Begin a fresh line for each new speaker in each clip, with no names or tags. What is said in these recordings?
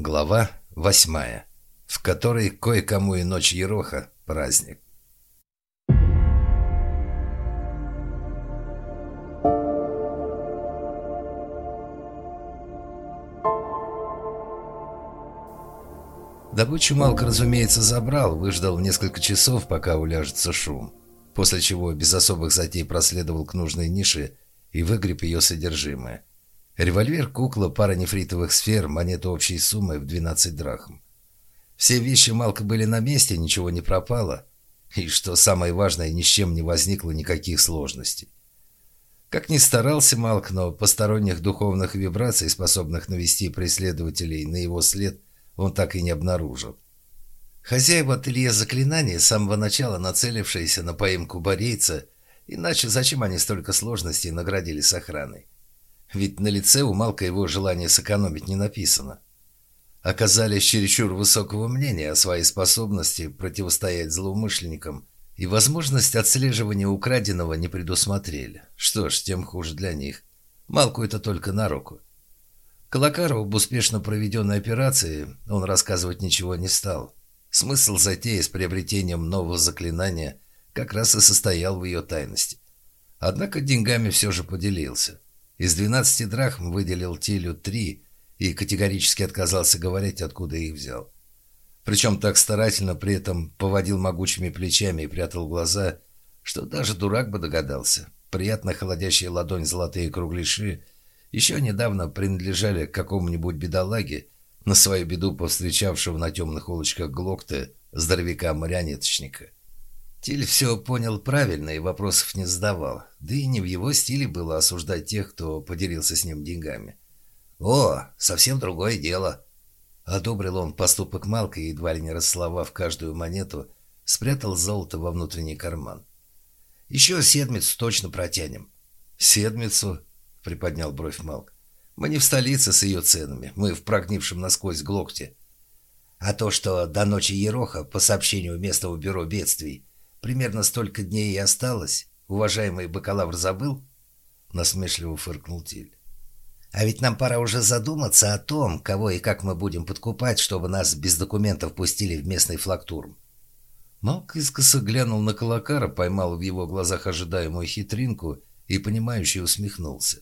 Глава восьмая, в которой кое-кому и ночь Ероха – праздник. Добычу Малк, разумеется, забрал, выждал несколько часов, пока уляжется шум, после чего без особых затей проследовал к нужной нише и выгреб ее содержимое. Револьвер, кукла, пара нефритовых сфер, монета общей суммы в 12 драхм. Все вещи Малка были на месте, ничего не пропало. И, что самое важное, ни с чем не возникло никаких сложностей. Как ни старался Малк, но посторонних духовных вибраций, способных навести преследователей на его след, он так и не обнаружил. Хозяева ателье заклинания, с самого начала нацелившиеся на поимку борейца, иначе зачем они столько сложностей наградили с охраной? Ведь на лице у Малка его желание сэкономить не написано. Оказались чересчур высокого мнения о своей способности противостоять злоумышленникам и возможность отслеживания украденного не предусмотрели. Что ж, тем хуже для них. Малку это только на руку. Колокару об успешно проведенной операции он рассказывать ничего не стал. Смысл затеи с приобретением нового заклинания как раз и состоял в ее тайности. Однако деньгами все же поделился. Из 12 драхм выделил Тилю три и категорически отказался говорить, откуда их взял. Причем так старательно при этом поводил могучими плечами и прятал глаза, что даже дурак бы догадался. Приятно холодящая ладонь золотые кругляши еще недавно принадлежали какому-нибудь бедолаге, на свою беду повстречавшего на темных улочках Глокта здоровяка-марионеточника. Тиль все понял правильно и вопросов не задавал, да и не в его стиле было осуждать тех, кто поделился с ним деньгами. «О, совсем другое дело!» Одобрил он поступок Малка едва ли не рассловав каждую монету, спрятал золото во внутренний карман. «Еще седмицу точно протянем». «Седмицу?» — приподнял бровь Малк. «Мы не в столице с ее ценами, мы в прогнившем насквозь глокте. А то, что до ночи Ероха, по сообщению местного бюро бедствий, примерно столько дней и осталось, уважаемый бакалавр забыл?» Насмешливо фыркнул Тиль. А ведь нам пора уже задуматься о том, кого и как мы будем подкупать, чтобы нас без документов пустили в местный флактурм. Малк искоса глянул на Колокара, поймал в его глазах ожидаемую хитринку и, понимающе усмехнулся.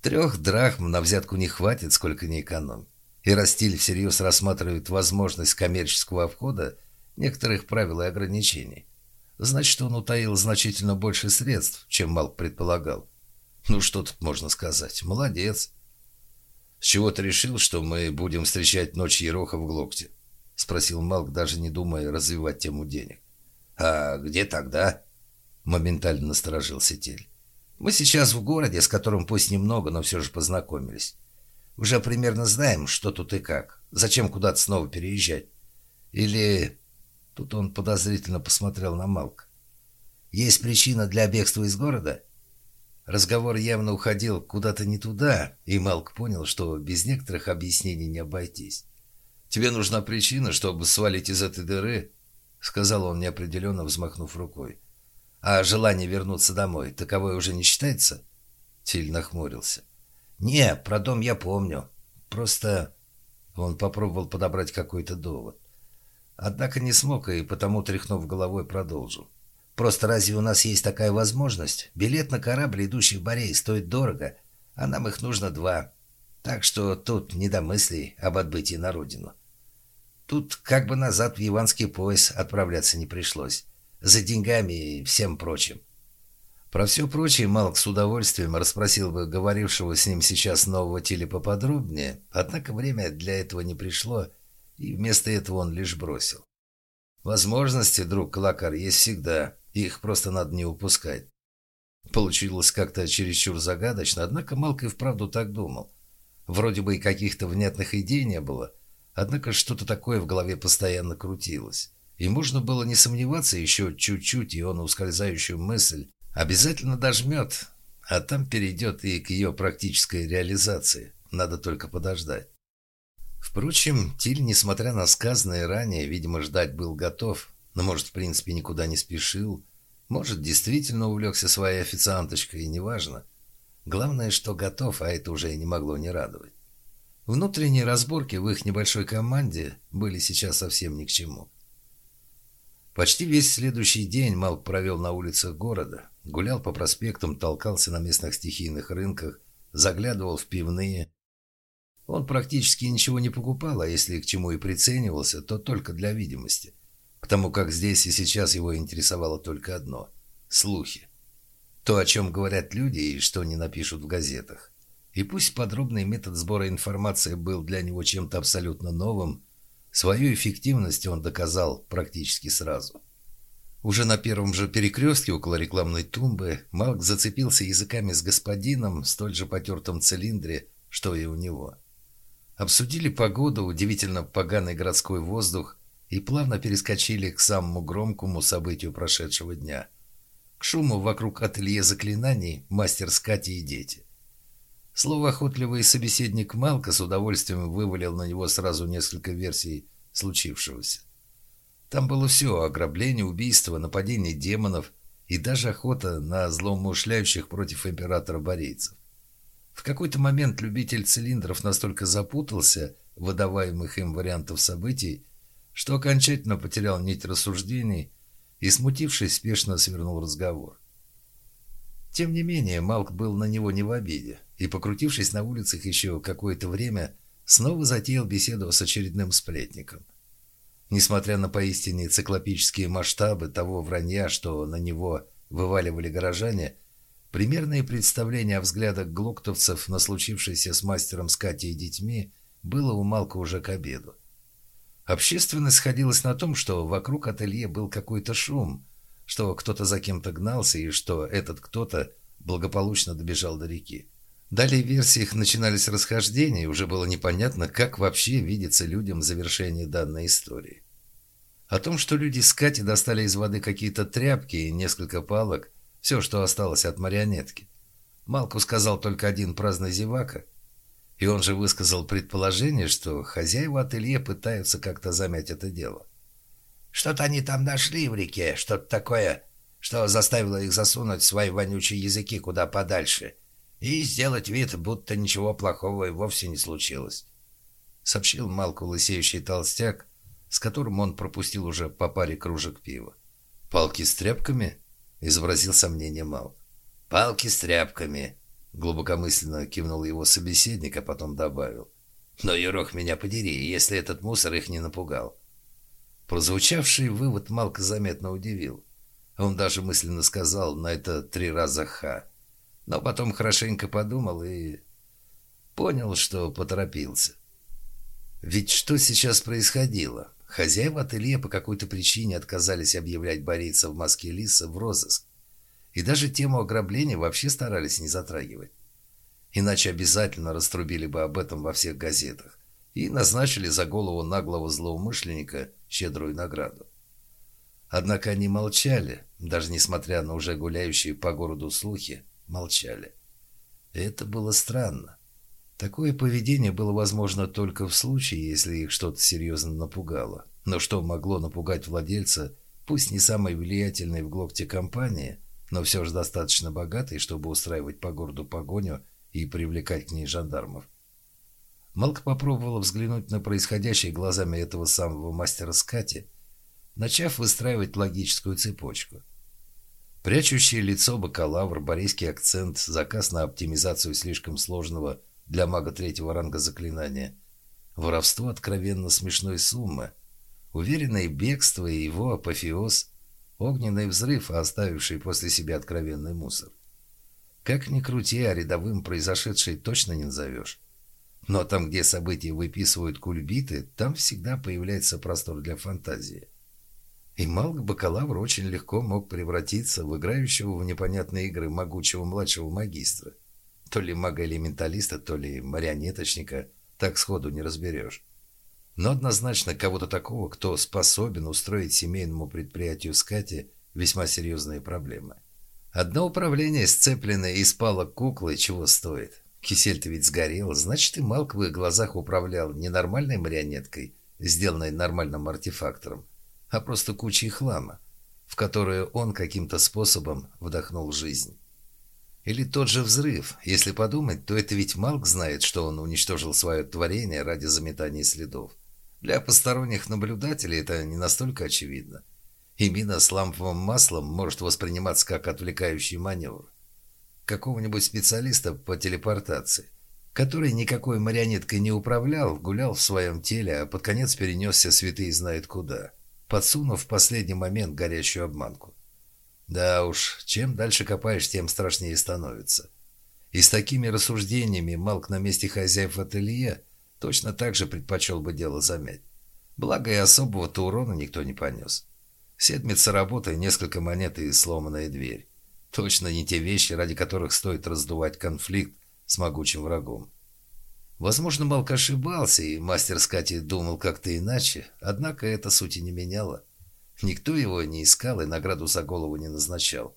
Трех драхм на взятку не хватит, сколько ни экономь. И Растиль всерьез рассматривает возможность коммерческого входа некоторых правил и ограничений. Значит, он утаил значительно больше средств, чем Малк предполагал. Ну, что тут можно сказать? Молодец. С чего ты решил, что мы будем встречать ночь Ероха в Глокте? Спросил Малк, даже не думая развивать тему денег. А где тогда? Моментально насторожился Тель. Мы сейчас в городе, с которым пусть немного, но все же познакомились. Уже примерно знаем, что тут и как. Зачем куда-то снова переезжать? Или... Тут он подозрительно посмотрел на Малка. Есть причина для бегства из города? Разговор явно уходил куда-то не туда, и Малк понял, что без некоторых объяснений не обойтись. «Тебе нужна причина, чтобы свалить из этой дыры?» — сказал он, неопределенно взмахнув рукой. «А желание вернуться домой, таковое уже не считается?» Тиль нахмурился. «Не, про дом я помню. Просто...» Он попробовал подобрать какой-то довод. Однако не смог и потому, тряхнув головой, продолжил. Просто разве у нас есть такая возможность? Билет на корабль, идущий в Борей, стоит дорого, а нам их нужно два. Так что тут не до мыслей об отбытии на родину. Тут как бы назад в Иванский пояс отправляться не пришлось. За деньгами и всем прочим. Про все прочее Малк с удовольствием расспросил бы говорившего с ним сейчас нового теле поподробнее, однако время для этого не пришло, и вместо этого он лишь бросил. Возможности, друг Клакар, есть всегда. Их просто надо не упускать. Получилось как-то чересчур загадочно, однако Малк и вправду так думал. Вроде бы и каких-то внятных идей не было, однако что-то такое в голове постоянно крутилось. И можно было не сомневаться еще чуть-чуть, и он ускользающую мысль обязательно дожмет, а там перейдет и к ее практической реализации. Надо только подождать. Впрочем, Тиль, несмотря на сказанное ранее, видимо, ждать был готов, но, может, в принципе, никуда не спешил. Может, действительно увлекся своей официанточкой, и неважно. Главное, что готов, а это уже не могло не радовать. Внутренние разборки в их небольшой команде были сейчас совсем ни к чему. Почти весь следующий день Малк провел на улицах города, гулял по проспектам, толкался на местных стихийных рынках, заглядывал в пивные. Он практически ничего не покупал, а если к чему и приценивался, то только для видимости, потому как здесь и сейчас его интересовало только одно – слухи. То, о чем говорят люди и что не напишут в газетах. И пусть подробный метод сбора информации был для него чем-то абсолютно новым, Свою эффективность он доказал практически сразу. Уже на первом же перекрестке около рекламной тумбы Малк зацепился языками с господином в столь же потертом цилиндре, что и у него. Обсудили погоду, удивительно поганый городской воздух и плавно перескочили к самому громкому событию прошедшего дня. К шуму вокруг ателье заклинаний мастер Скати и дети. Слово охотливый собеседник Малка с удовольствием вывалил на него сразу несколько версий случившегося. Там было все – ограбление, убийство, нападение демонов и даже охота на злоумышляющих против императора борейцев. В какой-то момент любитель цилиндров настолько запутался в выдаваемых им вариантов событий, что окончательно потерял нить рассуждений и, смутившись, спешно свернул разговор. Тем не менее, Малк был на него не в обиде и, покрутившись на улицах еще какое-то время, снова затеял беседу с очередным сплетником. Несмотря на поистине циклопические масштабы того вранья, что на него вываливали горожане, примерное представление о взглядах глоктовцев на случившееся с мастером с и детьми было у Малка уже к обеду. Общественность сходилась на том, что вокруг ателье был какой-то шум, что кто-то за кем-то гнался и что этот кто-то благополучно добежал до реки. Далее в версиях начинались расхождения, и уже было непонятно, как вообще видится людям завершение данной истории. О том, что люди с Кати достали из воды какие-то тряпки и несколько палок, все, что осталось от марионетки. Малку сказал только один праздный зевака, и он же высказал предположение, что хозяева ателье пытаются как-то замять это дело. Что-то они там нашли в реке, что-то такое, что заставило их засунуть свои вонючие языки куда подальше и сделать вид, будто ничего плохого и вовсе не случилось. Сообщил Малку лысеющий толстяк, с которым он пропустил уже по паре кружек пива. «Палки с тряпками?» — изобразил сомнение Мал. «Палки с тряпками», — глубокомысленно кивнул его собеседник, а потом добавил. «Но, Ерох, меня подери, если этот мусор их не напугал». Прозвучавший вывод Малка заметно удивил. Он даже мысленно сказал на это три раза «ха». Но потом хорошенько подумал и понял, что поторопился. Ведь что сейчас происходило? Хозяева ателье по какой-то причине отказались объявлять борейца в маске лиса в розыск. И даже тему ограбления вообще старались не затрагивать. Иначе обязательно раструбили бы об этом во всех газетах и назначили за голову наглого злоумышленника щедрую награду. Однако они молчали, даже несмотря на уже гуляющие по городу слухи, молчали. это было странно. Такое поведение было возможно только в случае, если их что-то серьезно напугало. Но что могло напугать владельца, пусть не самой влиятельной в Глокте компании, но все же достаточно богатой, чтобы устраивать по городу погоню и привлекать к ней жандармов? Малк попробовала взглянуть на происходящее глазами этого самого мастера Скати, начав выстраивать логическую цепочку. Прячущее лицо бакалавр, борейский акцент, заказ на оптимизацию слишком сложного для мага третьего ранга заклинания, воровство откровенно смешной суммы, уверенное бегство и его апофеоз, огненный взрыв, оставивший после себя откровенный мусор. Как ни крути, а рядовым произошедшее точно не назовешь. Но там, где события выписывают кульбиты, там всегда появляется простор для фантазии. И Малк-бакалавр очень легко мог превратиться в играющего в непонятные игры могучего младшего магистра. То ли мага-элементалиста, то ли марионеточника, так сходу не разберешь. Но однозначно кого-то такого, кто способен устроить семейному предприятию Скати весьма серьезные проблемы. Одно управление, сцепленное из палок куклы, чего стоит. Кисель-то ведь сгорел, значит, и Малк в их глазах управлял не нормальной марионеткой, сделанной нормальным артефактором, а просто кучей хлама, в которую он каким-то способом вдохнул жизнь. Или тот же взрыв. Если подумать, то это ведь Малк знает, что он уничтожил свое творение ради заметания следов. Для посторонних наблюдателей это не настолько очевидно. И мина с ламповым маслом может восприниматься как отвлекающий маневр. Какого-нибудь специалиста по телепортации, который никакой марионеткой не управлял, гулял в своем теле, а под конец перенесся святые знает куда, подсунув в последний момент горящую обманку. Да уж, чем дальше копаешь, тем страшнее становится. И с такими рассуждениями Малк на месте хозяев ателье точно так же предпочел бы дело замять. Благо и особого-то урона никто не понес. Седмица работы, несколько монет и сломанная дверь. Точно не те вещи, ради которых стоит раздувать конфликт с могучим врагом. Возможно, Малк ошибался, и мастер Скати думал как-то иначе, однако это сути не меняло. Никто его не искал и награду за голову не назначал.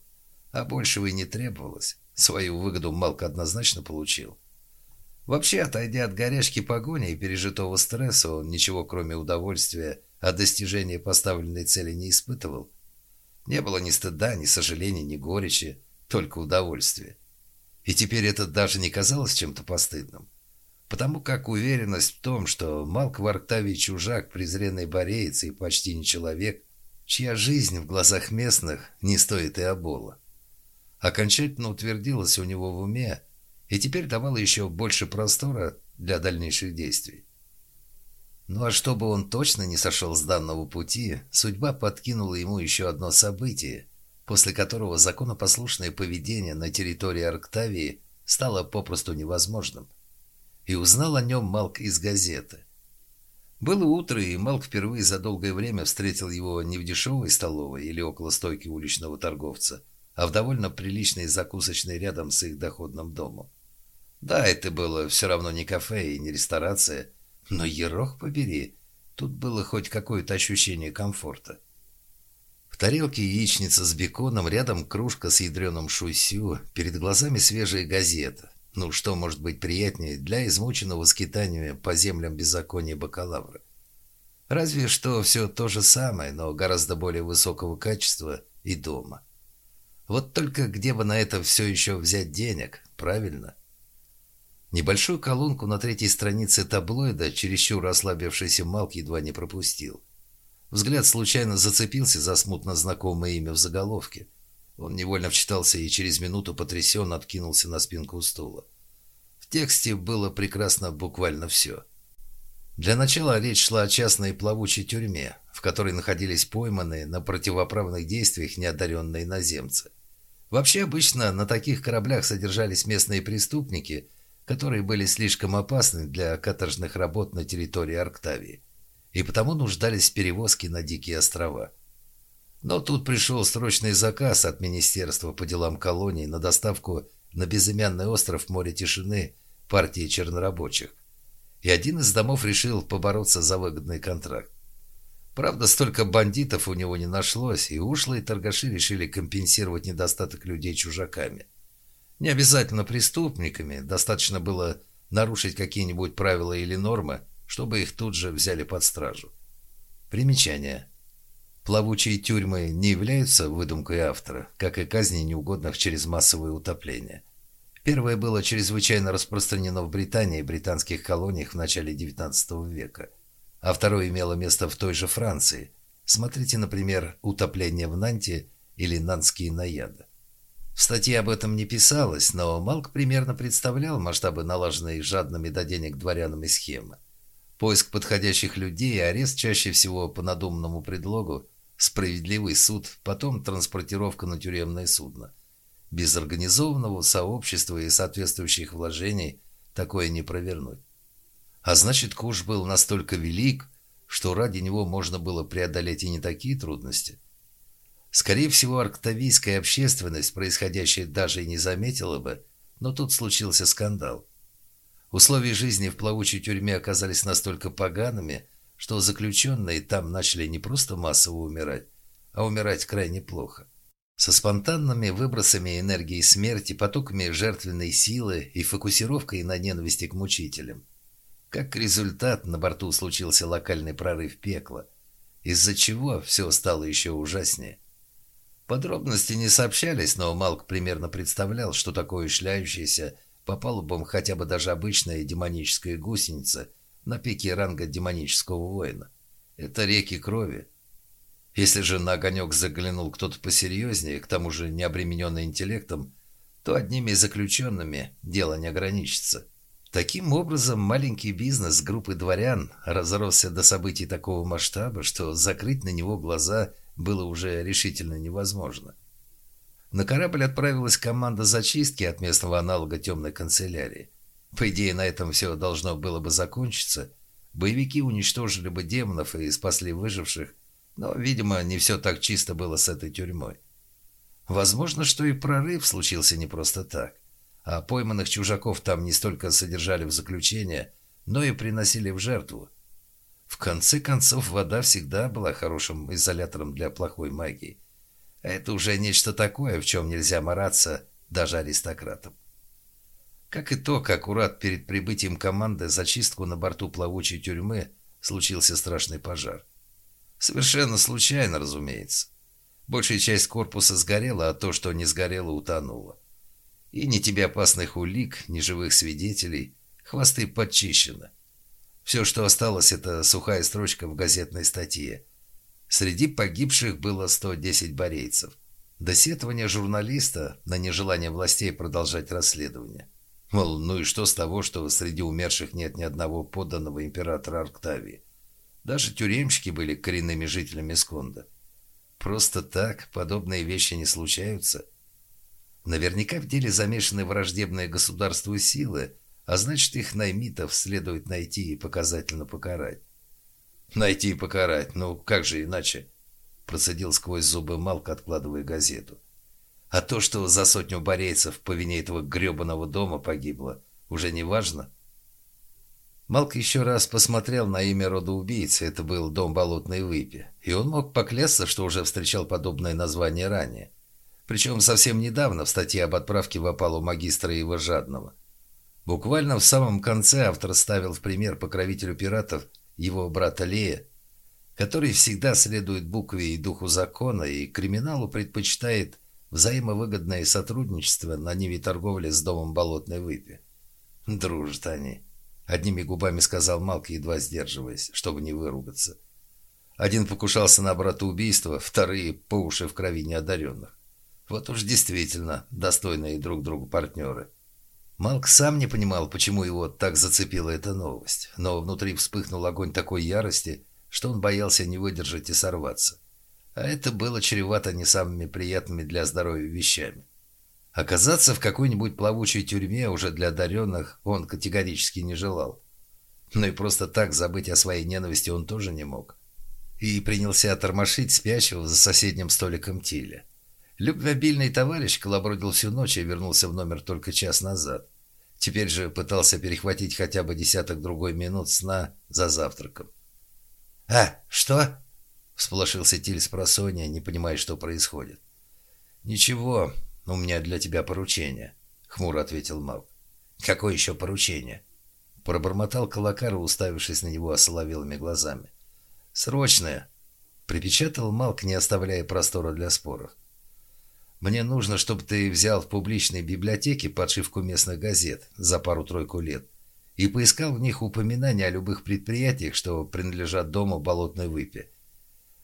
А большего и не требовалось. Свою выгоду Малк однозначно получил. Вообще, отойдя от горячки погони и пережитого стресса, он ничего кроме удовольствия от достижения поставленной цели не испытывал. Не было ни стыда, ни сожаления, ни горечи, только удовольствие. И теперь это даже не казалось чем-то постыдным. Потому как уверенность в том, что Малк Варктавий чужак, презренный бореец и почти не человек – чья жизнь в глазах местных не стоит и обола. Окончательно утвердилась у него в уме и теперь давала еще больше простора для дальнейших действий. Ну а чтобы он точно не сошел с данного пути, судьба подкинула ему еще одно событие, после которого законопослушное поведение на территории Арктавии стало попросту невозможным. И узнал о нем Малк из газеты – было утро, и Малк впервые за долгое время встретил его не в дешевой столовой или около стойки уличного торговца, а в довольно приличной закусочной рядом с их доходным домом. Да, это было все равно не кафе и не ресторация, но ерох побери, тут было хоть какое-то ощущение комфорта. В тарелке яичница с беконом, рядом кружка с ядреным шусю, перед глазами свежая газета. Ну, что может быть приятнее для измученного скитаниями по землям беззакония бакалавра? Разве что все то же самое, но гораздо более высокого качества и дома. Вот только где бы на это все еще взять денег, правильно? Небольшую колонку на третьей странице таблоида чересчур ослабившийся Малк едва не пропустил. Взгляд случайно зацепился за смутно знакомое имя в заголовке – он невольно вчитался и через минуту потрясенно откинулся на спинку стула. В тексте было прекрасно буквально все. Для начала речь шла о частной плавучей тюрьме, в которой находились пойманные на противоправных действиях неодаренные наземцы. Вообще обычно на таких кораблях содержались местные преступники, которые были слишком опасны для каторжных работ на территории Арктавии, и потому нуждались в перевозке на Дикие острова. Но тут пришел срочный заказ от Министерства по делам колоний на доставку на безымянный остров Море Тишины партии чернорабочих. И один из домов решил побороться за выгодный контракт. Правда, столько бандитов у него не нашлось, и ушлые торгаши решили компенсировать недостаток людей чужаками. Не обязательно преступниками, достаточно было нарушить какие-нибудь правила или нормы, чтобы их тут же взяли под стражу. Примечание. Плавучие тюрьмы не являются выдумкой автора, как и казни неугодных через массовое утопление. Первое было чрезвычайно распространено в Британии и британских колониях в начале XIX века, а второе имело место в той же Франции. Смотрите, например, «Утопление в Нанте» или «Нанские наяды». В статье об этом не писалось, но Малк примерно представлял масштабы налаженной жадными до денег дворянами схемы. Поиск подходящих людей и арест чаще всего по надуманному предлогу справедливый суд, потом транспортировка на тюремное судно. Без организованного сообщества и соответствующих вложений такое не провернуть. А значит, куш был настолько велик, что ради него можно было преодолеть и не такие трудности. Скорее всего, арктавийская общественность происходящее даже и не заметила бы, но тут случился скандал. Условия жизни в плавучей тюрьме оказались настолько погаными, что заключенные там начали не просто массово умирать, а умирать крайне плохо. Со спонтанными выбросами энергии смерти, потоками жертвенной силы и фокусировкой на ненависти к мучителям. Как результат, на борту случился локальный прорыв пекла, из-за чего все стало еще ужаснее. Подробности не сообщались, но Малк примерно представлял, что такое шляющаяся по палубам хотя бы даже обычная демоническая гусеница на пике ранга демонического воина. Это реки крови. Если же на огонек заглянул кто-то посерьезнее, к тому же не обремененный интеллектом, то одними заключенными дело не ограничится. Таким образом, маленький бизнес группы дворян разросся до событий такого масштаба, что закрыть на него глаза было уже решительно невозможно. На корабль отправилась команда зачистки от местного аналога темной канцелярии. По идее, на этом все должно было бы закончиться. Боевики уничтожили бы демонов и спасли выживших, но, видимо, не все так чисто было с этой тюрьмой. Возможно, что и прорыв случился не просто так, а пойманных чужаков там не столько содержали в заключение, но и приносили в жертву. В конце концов, вода всегда была хорошим изолятором для плохой магии. Это уже нечто такое, в чем нельзя мараться даже аристократам. Как итог, аккурат перед прибытием команды зачистку на борту плавучей тюрьмы случился страшный пожар. Совершенно случайно, разумеется. Большая часть корпуса сгорела, а то, что не сгорело, утонуло. И ни тебе опасных улик, ни живых свидетелей, хвосты подчищены. Все, что осталось, это сухая строчка в газетной статье – Среди погибших было 110 борейцев. Досетование журналиста на нежелание властей продолжать расследование. Мол, ну и что с того, что среди умерших нет ни одного подданного императора Арктавии? Даже тюремщики были коренными жителями Сконда. Просто так подобные вещи не случаются. Наверняка в деле замешаны враждебные государству силы, а значит их наймитов следует найти и показательно покарать. Найти и покарать. Ну, как же иначе? Процедил сквозь зубы Малк, откладывая газету. А то, что за сотню борейцев по вине этого гребаного дома погибло, уже не важно? Малк еще раз посмотрел на имя рода убийцы. Это был дом Болотной Выпи. И он мог поклясться, что уже встречал подобное название ранее. Причем совсем недавно в статье об отправке в опалу магистра Ива Жадного. Буквально в самом конце автор ставил в пример покровителю пиратов – его брата Лея, который всегда следует букве и духу закона и криминалу предпочитает взаимовыгодное сотрудничество на ниве торговли с домом Болотной Выпи. Дружат они. Одними губами сказал Малк, едва сдерживаясь, чтобы не выругаться. Один покушался на брата убийства, вторые по уши в крови неодаренных. Вот уж действительно достойные друг другу партнеры. Малк сам не понимал, почему его так зацепила эта новость, но внутри вспыхнул огонь такой ярости, что он боялся не выдержать и сорваться. А это было чревато не самыми приятными для здоровья вещами. Оказаться в какой-нибудь плавучей тюрьме уже для одаренных он категорически не желал. Но и просто так забыть о своей ненависти он тоже не мог. И принялся тормошить спящего за соседним столиком Тиля. Любвеобильный товарищ колобродил всю ночь и вернулся в номер только час назад. Теперь же пытался перехватить хотя бы десяток другой минут сна за завтраком. «А, что?» — всполошился Тиль с просонья, не понимая, что происходит. «Ничего, у меня для тебя поручение», — хмуро ответил Мал. «Какое еще поручение?» Пробормотал Калакар, уставившись на него осоловелыми глазами. «Срочное!» — припечатал Малк, не оставляя простора для споров. Мне нужно, чтобы ты взял в публичной библиотеке подшивку местных газет за пару-тройку лет и поискал в них упоминания о любых предприятиях, что принадлежат дому болотной выпи.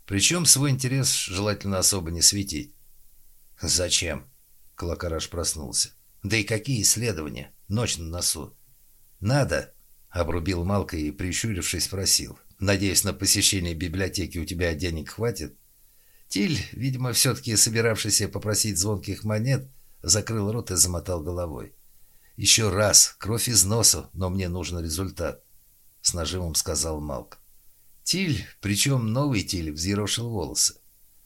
Причем свой интерес желательно особо не светить. «Зачем?» — Клакараш проснулся. «Да и какие исследования? Ночь на носу». «Надо!» — обрубил Малка и, прищурившись, спросил. «Надеюсь, на посещение библиотеки у тебя денег хватит?» Тиль, видимо, все-таки собиравшийся попросить звонких монет, закрыл рот и замотал головой. «Еще раз, кровь из носа, но мне нужен результат», — с нажимом сказал Малк. Тиль, причем новый Тиль, взъерошил волосы.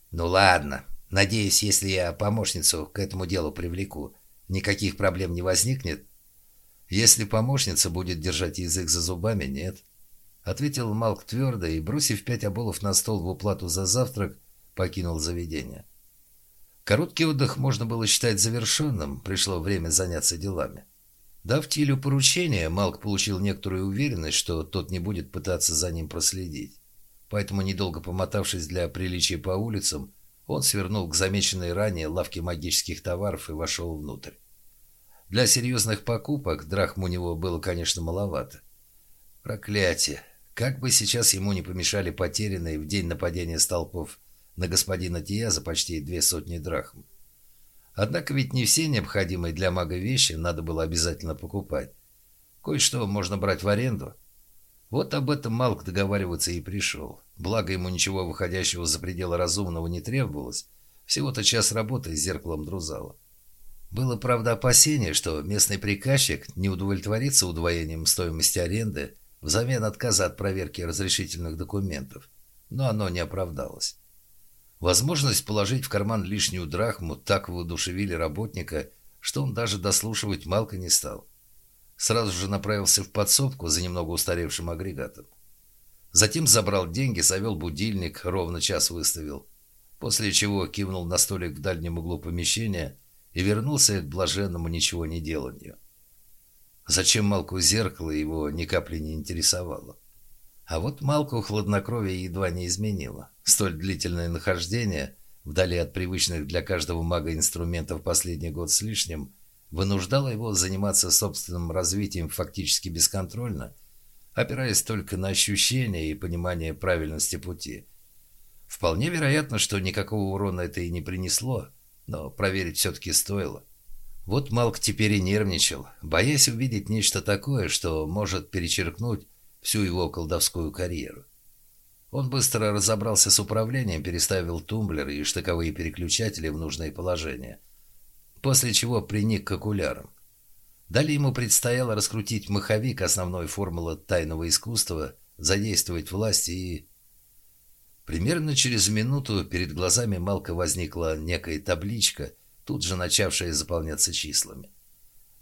«Ну ладно, надеюсь, если я помощницу к этому делу привлеку, никаких проблем не возникнет?» «Если помощница будет держать язык за зубами, нет», — ответил Малк твердо и, бросив пять оболов на стол в уплату за завтрак, покинул заведение. Короткий отдых можно было считать завершенным, пришло время заняться делами. Дав Тилю поручение, Малк получил некоторую уверенность, что тот не будет пытаться за ним проследить. Поэтому, недолго помотавшись для приличия по улицам, Он свернул к замеченной ранее лавке магических товаров и вошел внутрь. Для серьезных покупок драхм у него было, конечно, маловато. Проклятие! Как бы сейчас ему не помешали потерянные в день нападения столпов на господина Тия за почти две сотни драхм. Однако ведь не все необходимые для мага вещи надо было обязательно покупать. Кое-что можно брать в аренду. Вот об этом Малк договариваться и пришел. Благо ему ничего выходящего за пределы разумного не требовалось. Всего-то час работы с зеркалом Друзала. Было, правда, опасение, что местный приказчик не удовлетворится удвоением стоимости аренды взамен отказа от проверки разрешительных документов. Но оно не оправдалось. Возможность положить в карман лишнюю драхму так воодушевили работника, что он даже дослушивать Малка не стал. Сразу же направился в подсобку за немного устаревшим агрегатом. Затем забрал деньги, завел будильник, ровно час выставил. После чего кивнул на столик в дальнем углу помещения и вернулся к блаженному ничего не деланию. Зачем Малку зеркало его ни капли не интересовало. А вот Малку хладнокровие едва не изменило. Столь длительное нахождение, вдали от привычных для каждого мага инструментов последний год с лишним, вынуждало его заниматься собственным развитием фактически бесконтрольно, опираясь только на ощущения и понимание правильности пути. Вполне вероятно, что никакого урона это и не принесло, но проверить все-таки стоило. Вот Малк теперь и нервничал, боясь увидеть нечто такое, что может перечеркнуть всю его колдовскую карьеру. Он быстро разобрался с управлением, переставил тумблеры и штыковые переключатели в нужное положение, после чего приник к окулярам. Далее ему предстояло раскрутить маховик основной формулы тайного искусства, задействовать власть и... Примерно через минуту перед глазами Малка возникла некая табличка, тут же начавшая заполняться числами.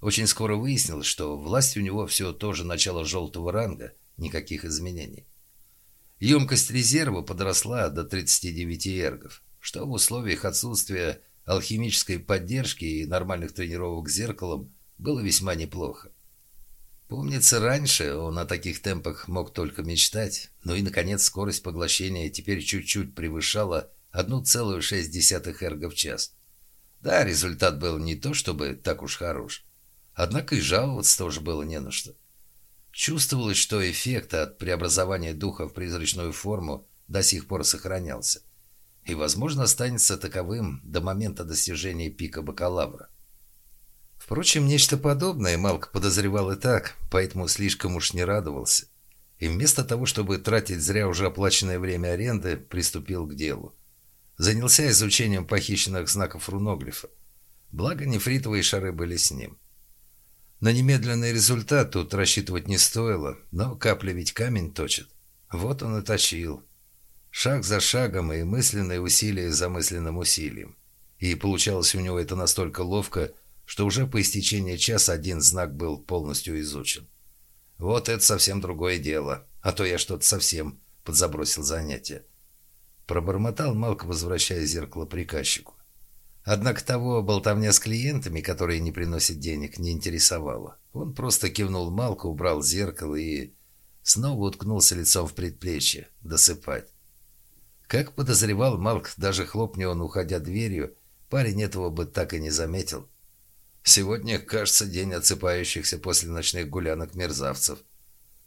Очень скоро выяснилось, что власть у него все тоже начало желтого ранга, никаких изменений. Емкость резерва подросла до 39 эргов, что в условиях отсутствия алхимической поддержки и нормальных тренировок зеркалом было весьма неплохо. Помнится, раньше он о таких темпах мог только мечтать, но и, наконец, скорость поглощения теперь чуть-чуть превышала 1,6 эрга в час. Да, результат был не то чтобы так уж хорош, однако и жаловаться тоже было не на что. Чувствовалось, что эффект от преобразования духа в призрачную форму до сих пор сохранялся и, возможно, останется таковым до момента достижения пика бакалавра. Впрочем, нечто подобное Малк подозревал и так, поэтому слишком уж не радовался. И вместо того, чтобы тратить зря уже оплаченное время аренды, приступил к делу. Занялся изучением похищенных знаков руноглифа. Благо, нефритовые шары были с ним. На немедленный результат тут рассчитывать не стоило, но капля ведь камень точит. Вот он и точил. Шаг за шагом и мысленное усилие за мысленным усилием. И получалось у него это настолько ловко, что уже по истечении часа один знак был полностью изучен. Вот это совсем другое дело, а то я что-то совсем подзабросил занятие. Пробормотал Малк, возвращая зеркало приказчику. Однако того болтовня с клиентами, которые не приносят денег, не интересовала. Он просто кивнул Малку, убрал зеркало и снова уткнулся лицом в предплечье, досыпать. Как подозревал Малк, даже хлопни он, уходя дверью, парень этого бы так и не заметил. Сегодня, кажется, день отсыпающихся после ночных гулянок мерзавцев.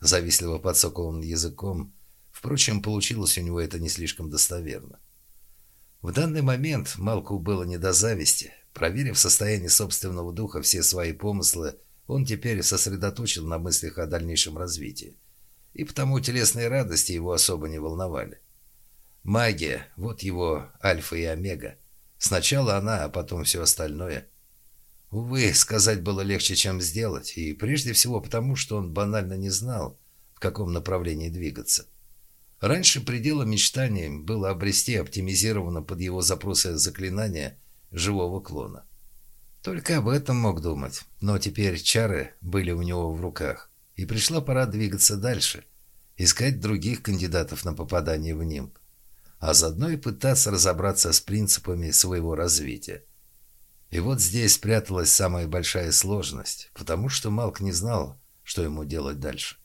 Завистливо подсокал языком. Впрочем, получилось у него это не слишком достоверно. В данный момент Малку было не до зависти. Проверив состояние собственного духа все свои помыслы, он теперь сосредоточил на мыслях о дальнейшем развитии. И потому телесные радости его особо не волновали. Магия – вот его альфа и омега. Сначала она, а потом все остальное. Увы, сказать было легче, чем сделать, и прежде всего потому, что он банально не знал, в каком направлении двигаться. Раньше пределом мечтаний было обрести оптимизированно под его запросы заклинания живого клона. Только об этом мог думать, но теперь чары были у него в руках, и пришла пора двигаться дальше, искать других кандидатов на попадание в нимб, а заодно и пытаться разобраться с принципами своего развития. И вот здесь спряталась самая большая сложность, потому что Малк не знал, что ему делать дальше.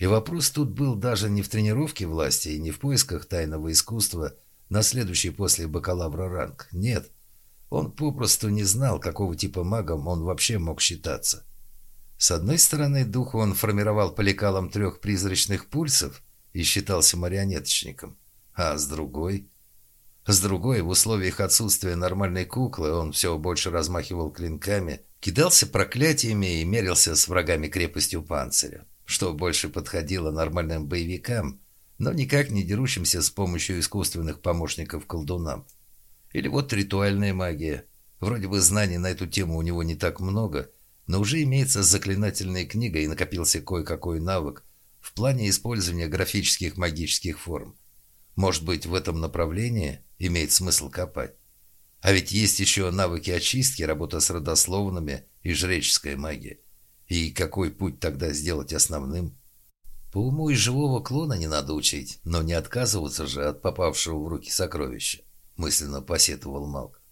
И вопрос тут был даже не в тренировке власти и не в поисках тайного искусства на следующий после бакалавра ранг. Нет, он попросту не знал, какого типа магом он вообще мог считаться. С одной стороны, дух он формировал по лекалам трех призрачных пульсов и считался марионеточником, а с другой... С другой, в условиях отсутствия нормальной куклы, он все больше размахивал клинками, кидался проклятиями и мерился с врагами крепостью панциря, что больше подходило нормальным боевикам, но никак не дерущимся с помощью искусственных помощников колдунам. Или вот ритуальная магия. Вроде бы знаний на эту тему у него не так много, но уже имеется заклинательная книга и накопился кое-какой навык в плане использования графических магических форм. Может быть, в этом направлении имеет смысл копать. А ведь есть еще навыки очистки, работа с родословными и жреческая магия. И какой путь тогда сделать основным? По уму и живого клона не надо учить, но не отказываться же от попавшего в руки сокровища, мысленно посетовал Малк.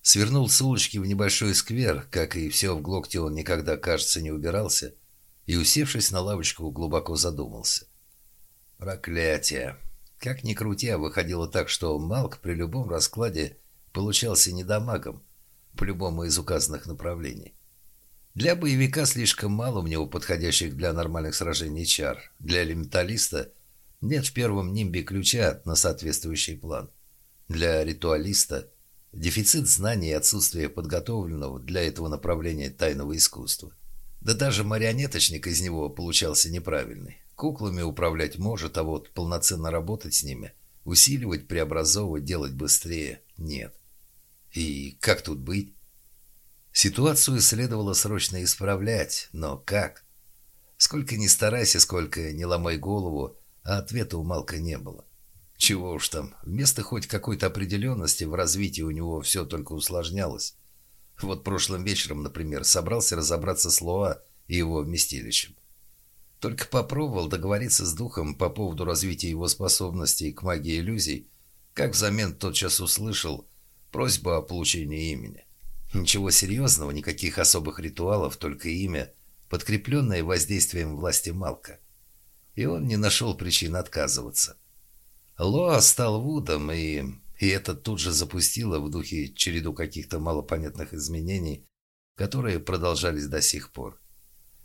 Свернул с улочки в небольшой сквер, как и все в Глокте он никогда, кажется, не убирался, и, усевшись на лавочку, глубоко задумался. Проклятие! Как ни крути, а выходило так, что Малк при любом раскладе получался недомагом, по любому из указанных направлений. Для боевика слишком мало у него подходящих для нормальных сражений чар. Для элементалиста нет в первом нимбе ключа на соответствующий план. Для ритуалиста дефицит знаний и отсутствие подготовленного для этого направления тайного искусства. Да даже марионеточник из него получался неправильный. Куклами управлять может, а вот полноценно работать с ними, усиливать, преобразовывать, делать быстрее – нет. И как тут быть? Ситуацию следовало срочно исправлять, но как? Сколько ни старайся, сколько не ломай голову, а ответа у Малка не было. Чего уж там, вместо хоть какой-то определенности в развитии у него все только усложнялось. Вот прошлым вечером, например, собрался разобраться с Лоа и его вместилищем. Только попробовал договориться с духом по поводу развития его способностей к магии иллюзий, как взамен тотчас услышал просьбу о получении имени. Ничего серьезного, никаких особых ритуалов, только имя, подкрепленное воздействием власти Малка. И он не нашел причин отказываться. Лоа стал Вудом, и, и это тут же запустило в духе череду каких-то малопонятных изменений, которые продолжались до сих пор.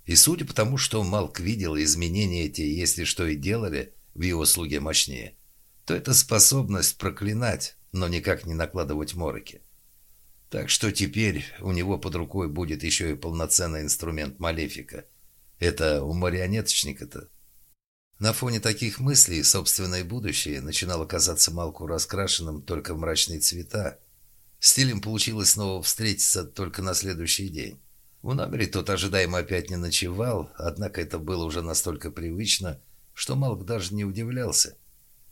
И судя по тому, что Малк видел изменения эти, если что и делали в его слуге мощнее, то это способность проклинать, но никак не накладывать мороки. Так что теперь у него под рукой будет еще и полноценный инструмент Малефика. Это у марионеточника-то. На фоне таких мыслей собственное будущее начинало казаться Малку раскрашенным только в мрачные цвета. Стилем получилось снова встретиться только на следующий день. В номере тот ожидаемо опять не ночевал, однако это было уже настолько привычно, что Малк даже не удивлялся.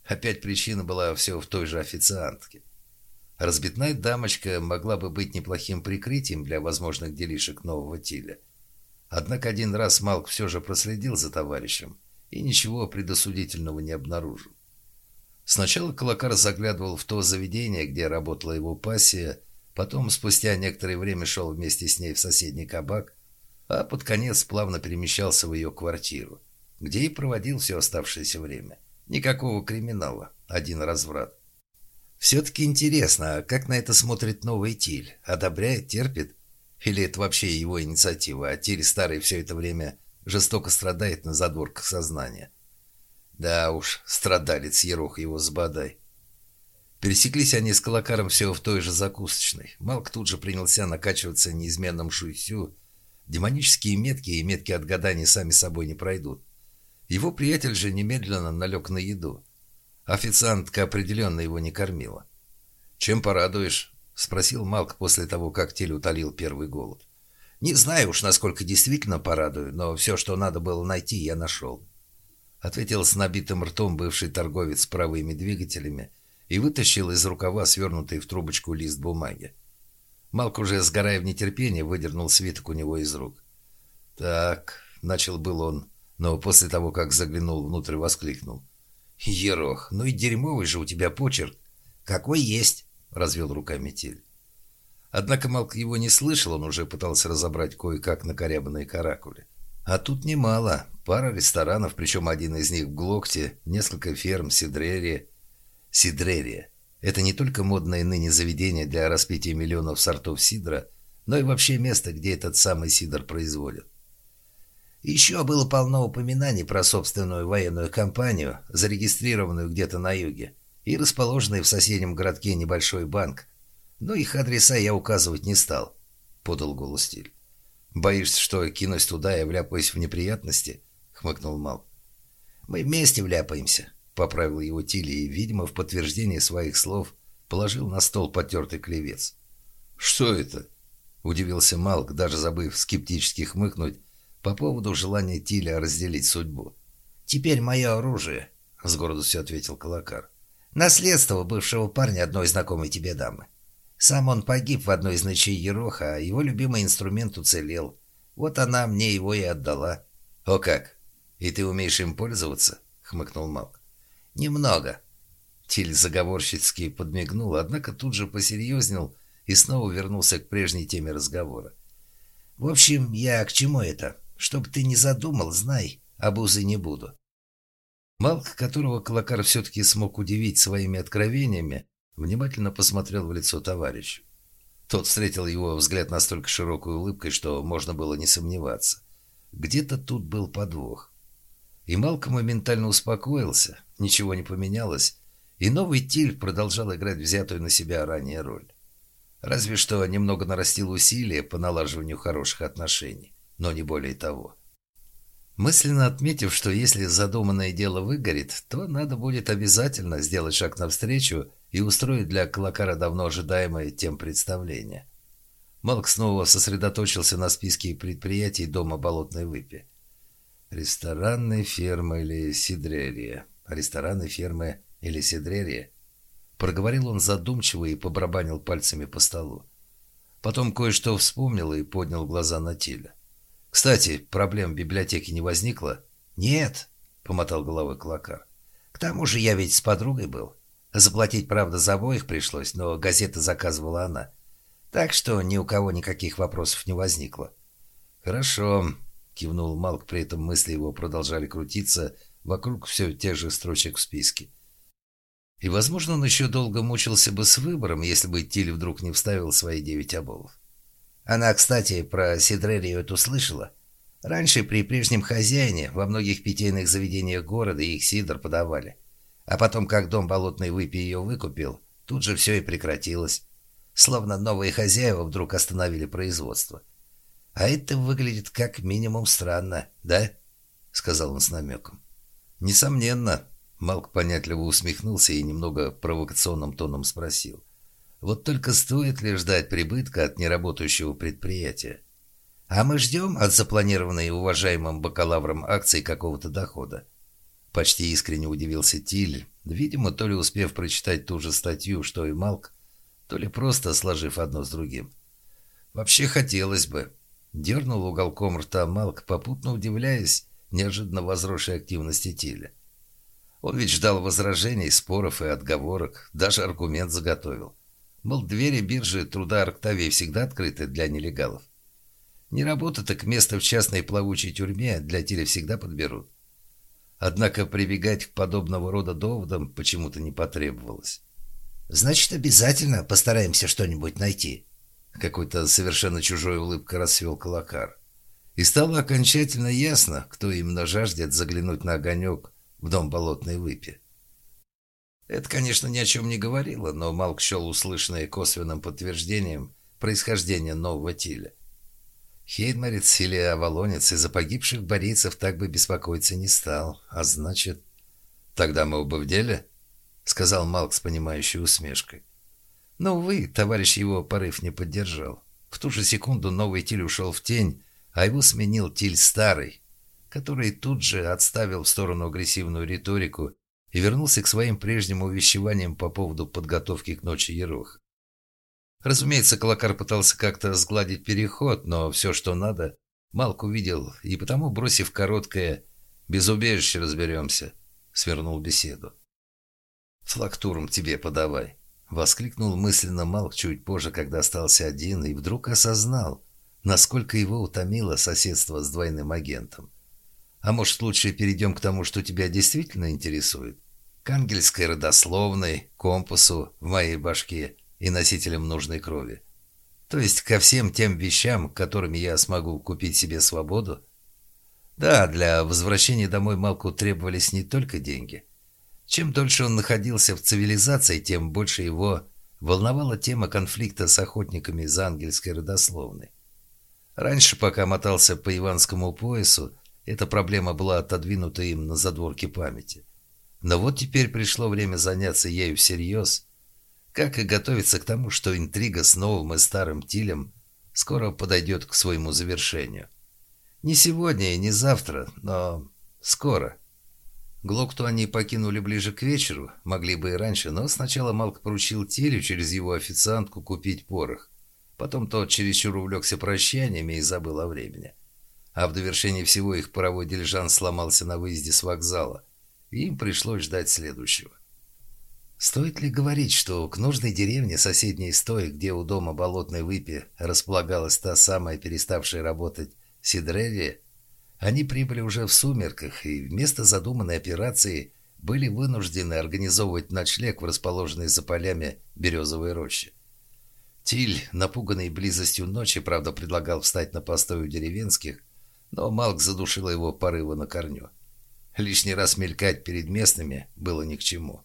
Опять причина была все в той же официантке. Разбитная дамочка могла бы быть неплохим прикрытием для возможных делишек нового Тиля. Однако один раз Малк все же проследил за товарищем и ничего предосудительного не обнаружил. Сначала Колокар заглядывал в то заведение, где работала его пассия, потом спустя некоторое время шел вместе с ней в соседний кабак, а под конец плавно перемещался в ее квартиру, где и проводил все оставшееся время. Никакого криминала, один разврат. Все-таки интересно, а как на это смотрит новый Тиль? Одобряет, терпит? Или это вообще его инициатива, а Тиль старый все это время жестоко страдает на задворках сознания? Да уж, страдалец Ерох его сбодай. Пересеклись они с Колокаром все в той же закусочной. Малк тут же принялся накачиваться неизменным шуйсю. Демонические метки и метки от сами собой не пройдут. Его приятель же немедленно налег на еду. Официантка определенно его не кормила. «Чем порадуешь?» — спросил Малк после того, как Тель утолил первый голод. «Не знаю уж, насколько действительно порадую, но все, что надо было найти, я нашел», — ответил с набитым ртом бывший торговец с правыми двигателями и вытащил из рукава свернутый в трубочку лист бумаги. Малк уже, сгорая в нетерпении, выдернул свиток у него из рук. «Так», — начал был он, но после того, как заглянул внутрь, воскликнул. «Ерох, ну и дерьмовый же у тебя почерк». «Какой есть», — развел руками Тель. Однако Малк его не слышал, он уже пытался разобрать кое-как накорябанные каракули. А тут немало. Пара ресторанов, причем один из них в Глокте, несколько ферм, Сидрерия. Сидрерия. Это не только модное ныне заведение для распития миллионов сортов сидра, но и вообще место, где этот самый сидр производят. Еще было полно упоминаний про собственную военную компанию, зарегистрированную где-то на юге, и расположенный в соседнем городке небольшой банк. Но их адреса я указывать не стал, — подал голос Тиль. «Боишься, что кинусь туда и вляпаюсь в неприятности?» — хмыкнул Мал. «Мы вместе вляпаемся», — поправил его Тиль и, видимо, в подтверждение своих слов положил на стол потертый клевец. «Что это?» — удивился Малк, даже забыв скептически хмыкнуть по поводу желания Тиля разделить судьбу. «Теперь мое оружие», — с гордостью ответил Калакар. «Наследство бывшего парня одной знакомой тебе дамы. Сам он погиб в одной из ночей Ероха, а его любимый инструмент уцелел. Вот она мне его и отдала». «О как! И ты умеешь им пользоваться?» — хмыкнул Малк. «Немного». Тиль заговорщицки подмигнул, однако тут же посерьезнел и снова вернулся к прежней теме разговора. «В общем, я к чему это?» Чтоб ты не задумал, знай, обузы не буду. Малк, которого Клакар все-таки смог удивить своими откровениями, внимательно посмотрел в лицо товарища. Тот встретил его взгляд настолько широкой улыбкой, что можно было не сомневаться. Где-то тут был подвох. И Малк моментально успокоился, ничего не поменялось, и новый Тиль продолжал играть взятую на себя ранее роль. Разве что немного нарастил усилия по налаживанию хороших отношений но не более того. Мысленно отметив, что если задуманное дело выгорит, то надо будет обязательно сделать шаг навстречу и устроить для Клакара давно ожидаемое тем представление. Малк снова сосредоточился на списке предприятий дома Болотной Выпи. Ресторанные фермы или сидрерия. Рестораны, фермы или сидрерия. Проговорил он задумчиво и побрабанил пальцами по столу. Потом кое-что вспомнил и поднял глаза на Тиля. «Кстати, проблем в библиотеке не возникло?» «Нет», — помотал головой Клакар. «К тому же я ведь с подругой был. Заплатить, правда, за обоих пришлось, но газеты заказывала она. Так что ни у кого никаких вопросов не возникло». «Хорошо», — кивнул Малк, при этом мысли его продолжали крутиться вокруг все тех же строчек в списке. И, возможно, он еще долго мучился бы с выбором, если бы Тиль вдруг не вставил свои девять оболов. Она, кстати, про Сидрерию эту слышала. Раньше при прежнем хозяине во многих питейных заведениях города их сидр подавали. А потом, как дом болотный выпи ее выкупил, тут же все и прекратилось. Словно новые хозяева вдруг остановили производство. «А это выглядит как минимум странно, да?» — сказал он с намеком. «Несомненно». Малк понятливо усмехнулся и немного провокационным тоном спросил. Вот только стоит ли ждать прибытка от неработающего предприятия? А мы ждем от запланированной уважаемым бакалавром акций какого-то дохода. Почти искренне удивился Тиль, видимо, то ли успев прочитать ту же статью, что и Малк, то ли просто сложив одно с другим. Вообще хотелось бы. Дернул уголком рта Малк, попутно удивляясь неожиданно возросшей активности Тиля. Он ведь ждал возражений, споров и отговорок, даже аргумент заготовил. Мол, двери биржи труда Арктавии всегда открыты для нелегалов. Не работа, так место в частной плавучей тюрьме для Тиля всегда подберут. Однако прибегать к подобного рода доводам почему-то не потребовалось. «Значит, обязательно постараемся что-нибудь найти», какой-то совершенно чужой улыбкой расцвел Калакар. И стало окончательно ясно, кто именно жаждет заглянуть на огонек в дом болотной выпи. Это, конечно, ни о чем не говорило, но Малк счел услышанное косвенным подтверждением происхождения нового Тиля. Хейдмарец или Авалонец из-за погибших борейцев так бы беспокоиться не стал, а значит... «Тогда мы оба в деле?» — сказал Малк с понимающей усмешкой. Но, увы, товарищ его порыв не поддержал. В ту же секунду новый Тиль ушел в тень, а его сменил Тиль старый, который тут же отставил в сторону агрессивную риторику и вернулся к своим прежним увещеваниям по поводу подготовки к ночи Ерох. Разумеется, Клакар пытался как-то сгладить переход, но все, что надо, Малк увидел, и потому, бросив короткое «без убежища разберемся», свернул беседу. «Флактурм тебе подавай», — воскликнул мысленно Малк чуть позже, когда остался один, и вдруг осознал, насколько его утомило соседство с двойным агентом. «А может, лучше перейдем к тому, что тебя действительно интересует?» К ангельской родословной, компасу в моей башке и носителям нужной крови. То есть ко всем тем вещам, которыми я смогу купить себе свободу. Да, для возвращения домой Малку требовались не только деньги. Чем дольше он находился в цивилизации, тем больше его волновала тема конфликта с охотниками за ангельской родословной. Раньше, пока мотался по Иванскому поясу, эта проблема была отодвинута им на задворке памяти. Но вот теперь пришло время заняться ею всерьез, как и готовиться к тому, что интрига с новым и старым Тилем скоро подойдет к своему завершению. Не сегодня и не завтра, но скоро. Глокту они покинули ближе к вечеру, могли бы и раньше, но сначала Малк поручил Тилю через его официантку купить порох. Потом тот чересчур увлекся прощаниями и забыл о времени. А в довершении всего их паровой дилижанс сломался на выезде с вокзала, им пришлось ждать следующего. Стоит ли говорить, что к нужной деревне соседней стои, где у дома Болотной Выпи располагалась та самая переставшая работать Сидрелия, они прибыли уже в сумерках и вместо задуманной операции были вынуждены организовывать ночлег в расположенной за полями березовой рощи. Тиль, напуганный близостью ночи, правда, предлагал встать на постой у деревенских, но Малк задушила его порывы на корню. Лишний раз мелькать перед местными было ни к чему.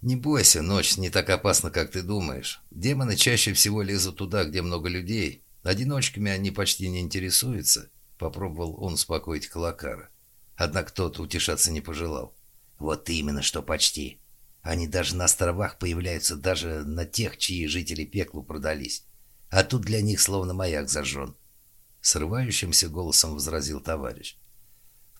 «Не бойся, ночь не так опасна, как ты думаешь. Демоны чаще всего лезут туда, где много людей. Одиночками они почти не интересуются», — попробовал он успокоить Калакара. Однако тот утешаться не пожелал. «Вот именно, что почти. Они даже на островах появляются, даже на тех, чьи жители пеклу продались. А тут для них словно маяк зажжен. Срывающимся голосом возразил товарищ.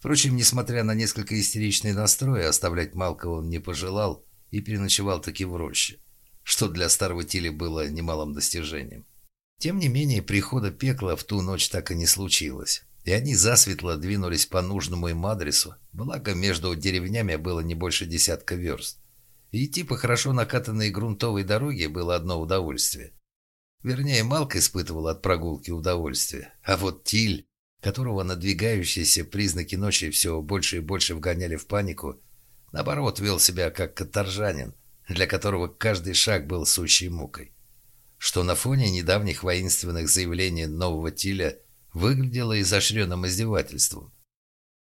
Впрочем, несмотря на несколько истеричный настрой, оставлять Малкова он не пожелал и переночевал таки в роще, что для старого Тиля было немалым достижением. Тем не менее, прихода пекла в ту ночь так и не случилось, и они засветло двинулись по нужному им адресу, благо между деревнями было не больше десятка верст. Идти по хорошо накатанной грунтовой дороге было одно удовольствие. Вернее, Малка испытывал от прогулки удовольствие, а вот Тиль, которого надвигающиеся признаки ночи все больше и больше вгоняли в панику, наоборот, вел себя как каторжанин, для которого каждый шаг был сущей мукой. Что на фоне недавних воинственных заявлений нового Тиля выглядело изощренным издевательством.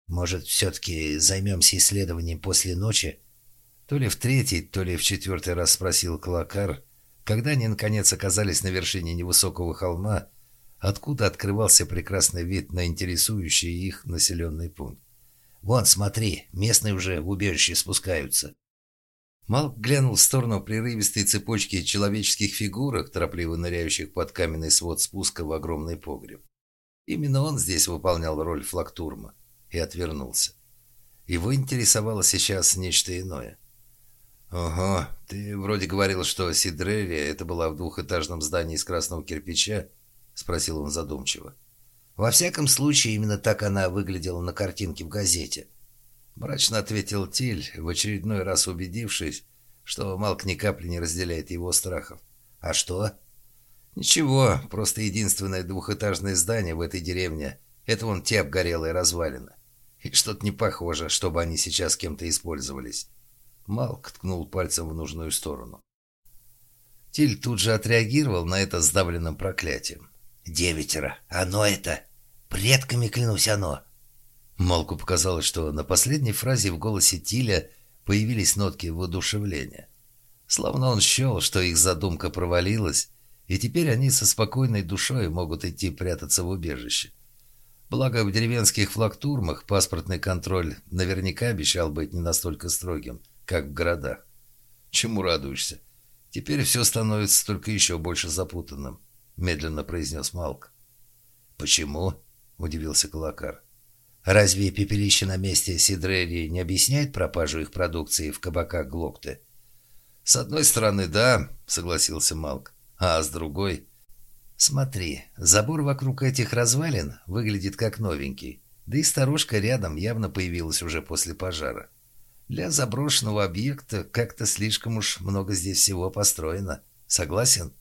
«Может, все-таки займемся исследованием после ночи?» То ли в третий, то ли в четвертый раз спросил Клакар, когда они, наконец, оказались на вершине невысокого холма, откуда открывался прекрасный вид на интересующий их населенный пункт. «Вон, смотри, местные уже в убежище спускаются». Малк глянул в сторону прерывистой цепочки человеческих фигурок, торопливо ныряющих под каменный свод спуска в огромный погреб. Именно он здесь выполнял роль флактурма и отвернулся. Его интересовало сейчас нечто иное. «Ага, ты вроде говорил, что Сидрерия это была в двухэтажном здании из красного кирпича?» — спросил он задумчиво. «Во всяком случае, именно так она выглядела на картинке в газете». Мрачно ответил Тиль, в очередной раз убедившись, что Малк ни капли не разделяет его страхов. «А что?» «Ничего, просто единственное двухэтажное здание в этой деревне — это вон те обгорелые развалины. И что-то не похоже, чтобы они сейчас кем-то использовались». Малк ткнул пальцем в нужную сторону. Тиль тут же отреагировал на это сдавленным проклятием. «Девятеро! Оно это! Предками клянусь оно!» Малку показалось, что на последней фразе в голосе Тиля появились нотки воодушевления. Словно он счел, что их задумка провалилась, и теперь они со спокойной душой могут идти прятаться в убежище. Благо, в деревенских флактурмах паспортный контроль наверняка обещал быть не настолько строгим – как в городах. Чему радуешься? Теперь все становится только еще больше запутанным, медленно произнес Малк. Почему? Удивился Калакар. Разве пепелище на месте Сидрерии не объясняет пропажу их продукции в кабаках Глокты? С одной стороны, да, согласился Малк, а с другой... Смотри, забор вокруг этих развалин выглядит как новенький, да и сторожка рядом явно появилась уже после пожара. Для заброшенного объекта как-то слишком уж много здесь всего построено. Согласен?»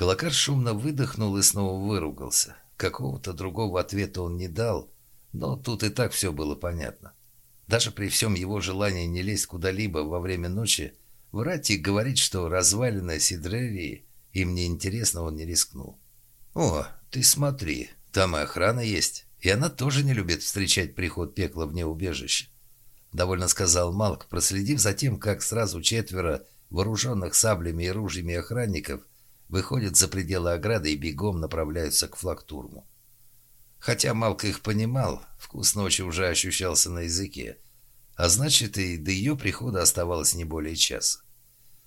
Колокар шумно выдохнул и снова выругался. Какого-то другого ответа он не дал, но тут и так все было понятно. Даже при всем его желании не лезть куда-либо во время ночи, врать и говорить, что развалина Сидрерии им не интересно, он не рискнул. «О, ты смотри, там и охрана есть, и она тоже не любит встречать приход пекла вне убежища», — довольно сказал Малк, проследив за тем, как сразу четверо вооруженных саблями и ружьями охранников выходят за пределы ограды и бегом направляются к флактурму. Хотя Малк их понимал, вкус ночи уже ощущался на языке, а значит и до ее прихода оставалось не более часа.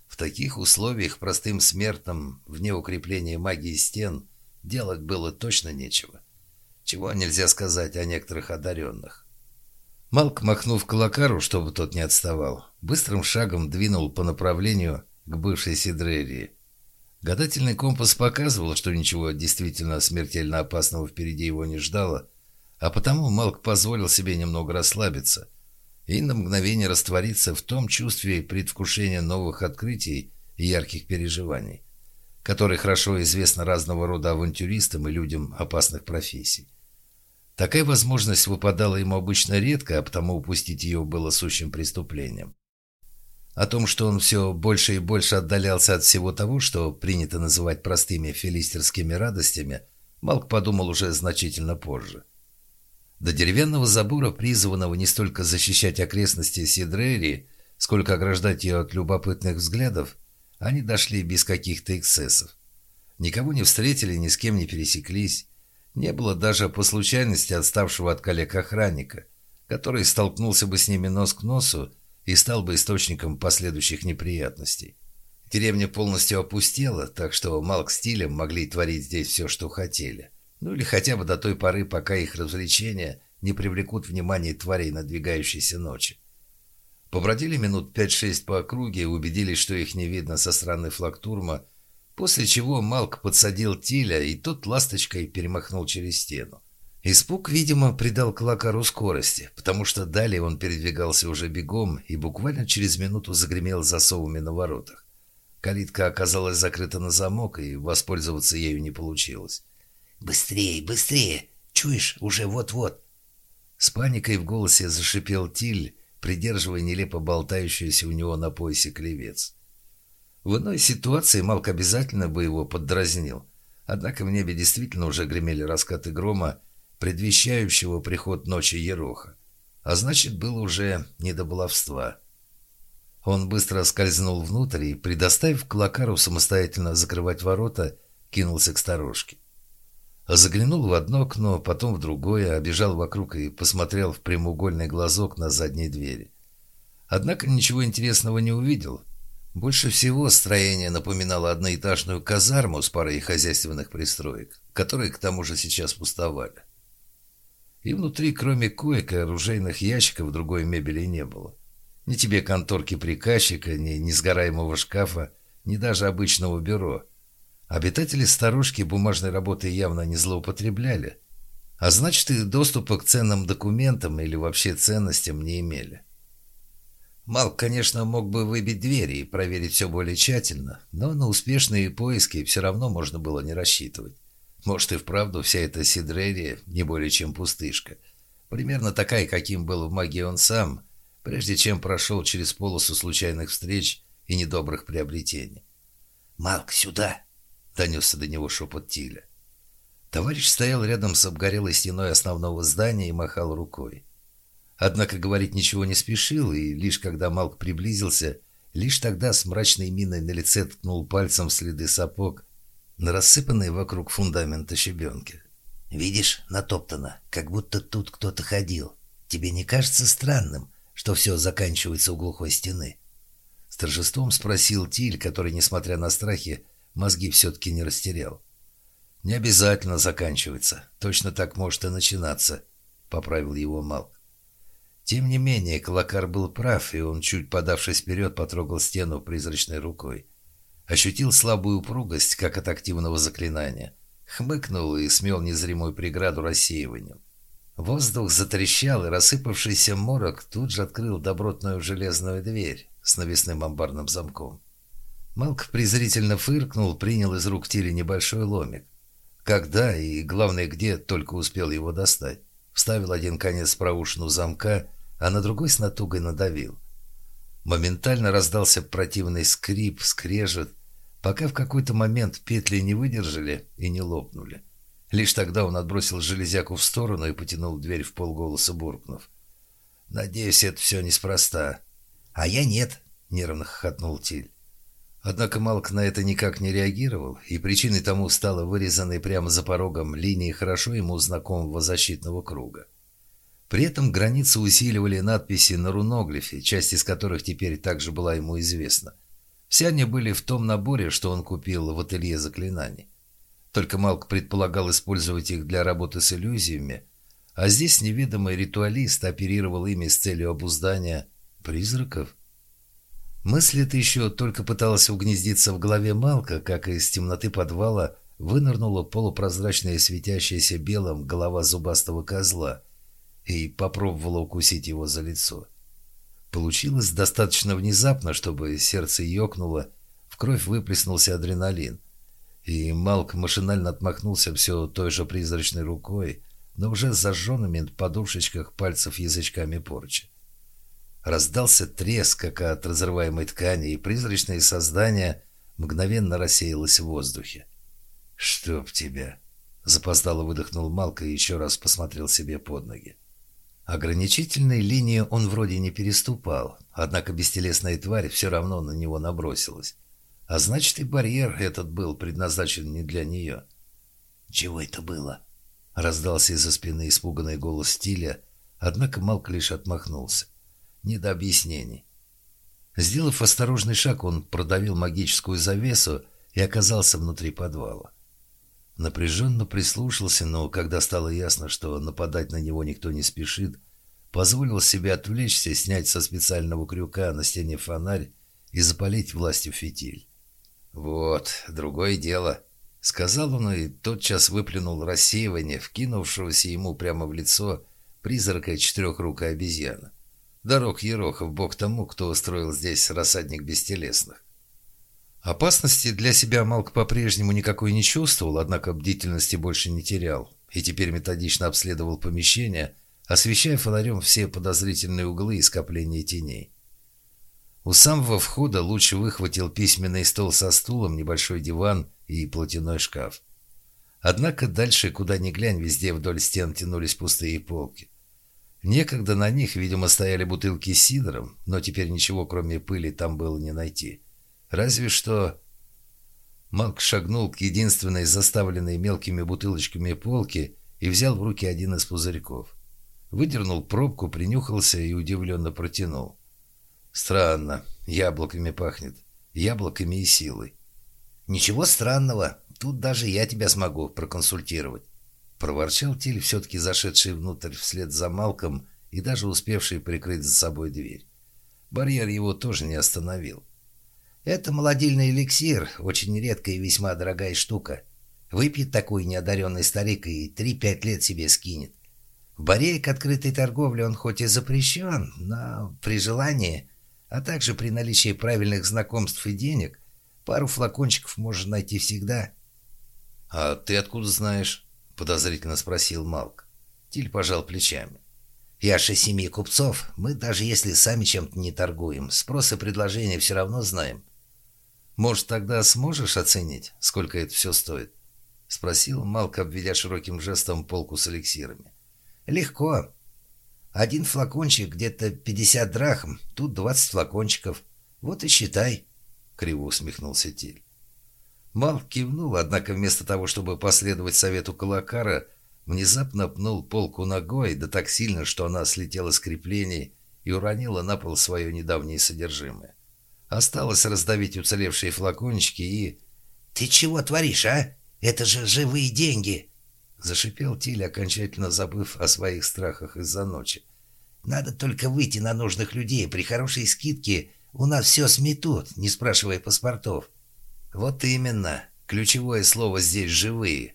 В таких условиях простым смертным, вне укрепления магии стен, делать было точно нечего. Чего нельзя сказать о некоторых одаренных. Малк, махнув Калакару, чтобы тот не отставал, быстрым шагом двинул по направлению к бывшей Сидрерии. Гадательный компас показывал, что ничего действительно смертельно опасного впереди его не ждало, а потому Малк позволил себе немного расслабиться и на мгновение раствориться в том чувстве предвкушения новых открытий и ярких переживаний, которые хорошо известны разного рода авантюристам и людям опасных профессий. Такая возможность выпадала ему обычно редко, а потому упустить ее было сущим преступлением. О том, что он все больше и больше отдалялся от всего того, что принято называть простыми филистерскими радостями, Малк подумал уже значительно позже. До деревянного забора, призванного не столько защищать окрестности Сидрерии, сколько ограждать ее от любопытных взглядов, они дошли без каких-то эксцессов. Никого не встретили, ни с кем не пересеклись. Не было даже по случайности отставшего от коллег охранника, который столкнулся бы с ними нос к носу и стал бы источником последующих неприятностей. Деревня полностью опустела, так что Малк с Тилем могли творить здесь все, что хотели. Ну или хотя бы до той поры, пока их развлечения не привлекут внимание тварей надвигающейся ночи. Побродили минут 5-6 по округе и убедились, что их не видно со стороны флактурма, после чего Малк подсадил Тиля, и тот ласточкой перемахнул через стену. Испуг, видимо, придал Клакару скорости, потому что далее он передвигался уже бегом и буквально через минуту загремел засовами на воротах. Калитка оказалась закрыта на замок, и воспользоваться ею не получилось. «Быстрее, быстрее! Чуешь, уже вот-вот!» С паникой в голосе зашипел Тиль, придерживая нелепо болтающуюся у него на поясе клевец. В иной ситуации Малк обязательно бы его поддразнил. Однако в небе действительно уже гремели раскаты грома, предвещающего приход ночи Ероха. А значит, было уже не до баловства. Он быстро скользнул внутрь и, предоставив Клакару самостоятельно закрывать ворота, кинулся к сторожке. Заглянул в одно окно, потом в другое, обежал вокруг и посмотрел в прямоугольный глазок на задней двери. Однако ничего интересного не увидел. Больше всего строение напоминало одноэтажную казарму с парой хозяйственных пристроек, которые к тому же сейчас пустовали и внутри, кроме коек и оружейных ящиков, другой мебели не было. Ни тебе конторки приказчика, ни несгораемого шкафа, ни даже обычного бюро. Обитатели старушки бумажной работы явно не злоупотребляли, а значит и доступа к ценным документам или вообще ценностям не имели. Малк, конечно, мог бы выбить двери и проверить все более тщательно, но на успешные поиски все равно можно было не рассчитывать. Может и вправду вся эта Сидрерия не более чем пустышка. Примерно такая, каким был в магии он сам, прежде чем прошел через полосу случайных встреч и недобрых приобретений. «Малк, сюда!» — донесся до него шепот Тиля. Товарищ стоял рядом с обгорелой стеной основного здания и махал рукой. Однако говорить ничего не спешил, и лишь когда Малк приблизился, лишь тогда с мрачной миной на лице ткнул пальцем следы сапог, на рассыпанные вокруг фундамента щебенки. «Видишь, натоптано, как будто тут кто-то ходил. Тебе не кажется странным, что все заканчивается у глухой стены?» С торжеством спросил Тиль, который, несмотря на страхи, мозги все-таки не растерял. «Не обязательно заканчивается. Точно так может и начинаться», — поправил его Мал. Тем не менее, Клакар был прав, и он, чуть подавшись вперед, потрогал стену призрачной рукой. Ощутил слабую упругость, как от активного заклинания. Хмыкнул и смел незримую преграду рассеиванием. Воздух затрещал, и рассыпавшийся морок тут же открыл добротную железную дверь с навесным амбарным замком. Малк презрительно фыркнул, принял из рук Тири небольшой ломик. Когда и, главное, где только успел его достать. Вставил один конец в проушину замка, а на другой с натугой надавил. Моментально раздался противный скрип, скрежет, пока в какой-то момент петли не выдержали и не лопнули. Лишь тогда он отбросил железяку в сторону и потянул дверь в полголоса, буркнув. «Надеюсь, это все неспроста». «А я нет», — нервно хохотнул Тиль. Однако Малк на это никак не реагировал, и причиной тому стала вырезанная прямо за порогом линии хорошо ему знакомого защитного круга. При этом границы усиливали надписи на руноглифе, часть из которых теперь также была ему известна. Все они были в том наборе, что он купил в ателье заклинаний. Только Малк предполагал использовать их для работы с иллюзиями, а здесь неведомый ритуалист оперировал ими с целью обуздания призраков – Мысль эта еще только пыталась угнездиться в голове Малка, как из темноты подвала вынырнула полупрозрачная светящаяся белым голова зубастого козла и попробовала укусить его за лицо. Получилось достаточно внезапно, чтобы сердце ёкнуло, в кровь выплеснулся адреналин, и Малк машинально отмахнулся все той же призрачной рукой, но уже с зажженными в подушечках пальцев язычками порчи. Раздался треск, как от разрываемой ткани, и призрачное создание мгновенно рассеялось в воздухе. «Чтоб тебя!» — запоздало выдохнул Малка и еще раз посмотрел себе под ноги. Ограничительной линии он вроде не переступал, однако бестелесная тварь все равно на него набросилась. А значит, и барьер этот был предназначен не для нее. «Чего это было?» — раздался из-за спины испуганный голос Тиля, однако Малк лишь отмахнулся не до объяснений. Сделав осторожный шаг, он продавил магическую завесу и оказался внутри подвала. Напряженно прислушался, но когда стало ясно, что нападать на него никто не спешит, позволил себе отвлечься, снять со специального крюка на стене фонарь и запалить властью фитиль. «Вот, другое дело», — сказал он и тотчас выплюнул рассеивание, вкинувшегося ему прямо в лицо призрака четырехрукой обезьяны. Дорог Ерохов, бог тому, кто устроил здесь рассадник бестелесных. Опасности для себя Малк по-прежнему никакой не чувствовал, однако бдительности больше не терял, и теперь методично обследовал помещение, освещая фонарем все подозрительные углы и скопления теней. У самого входа луч выхватил письменный стол со стулом, небольшой диван и платяной шкаф. Однако дальше, куда ни глянь, везде вдоль стен тянулись пустые полки. Некогда на них, видимо, стояли бутылки с сидором, но теперь ничего, кроме пыли, там было не найти. Разве что... Малк шагнул к единственной заставленной мелкими бутылочками полке и взял в руки один из пузырьков. Выдернул пробку, принюхался и удивленно протянул. «Странно. Яблоками пахнет. Яблоками и силой». «Ничего странного. Тут даже я тебя смогу проконсультировать». Проворчал Тиль, все-таки зашедший внутрь вслед за Малком и даже успевший прикрыть за собой дверь. Барьер его тоже не остановил. «Это молодильный эликсир, очень редкая и весьма дорогая штука. Выпьет такой неодаренный старик и три-пять лет себе скинет. В баре к открытой торговле он хоть и запрещен, но при желании, а также при наличии правильных знакомств и денег, пару флакончиков можно найти всегда». «А ты откуда знаешь?» — подозрительно спросил Малк. Тиль пожал плечами.
«Я же семьи купцов. Мы даже если сами чем-то не торгуем, спрос и предложение все равно знаем».
«Может, тогда сможешь оценить, сколько это все стоит?» — спросил Малк, обведя широким жестом полку с эликсирами.
«Легко. Один флакончик где-то 50 драхм, тут 20 флакончиков. Вот и считай», — криво усмехнулся Тиль.
Мал кивнул, однако вместо того, чтобы последовать совету Калакара, внезапно пнул полку ногой, да так сильно, что она слетела с креплений и уронила на пол свое недавнее содержимое. Осталось раздавить уцелевшие флакончики и...
«Ты чего творишь, а? Это же живые деньги!»
Зашипел Тиль, окончательно забыв о своих страхах из-за ночи.
«Надо только выйти на нужных людей. При хорошей скидке у нас все сметут, не спрашивая паспортов».
«Вот именно. Ключевое слово здесь «живые».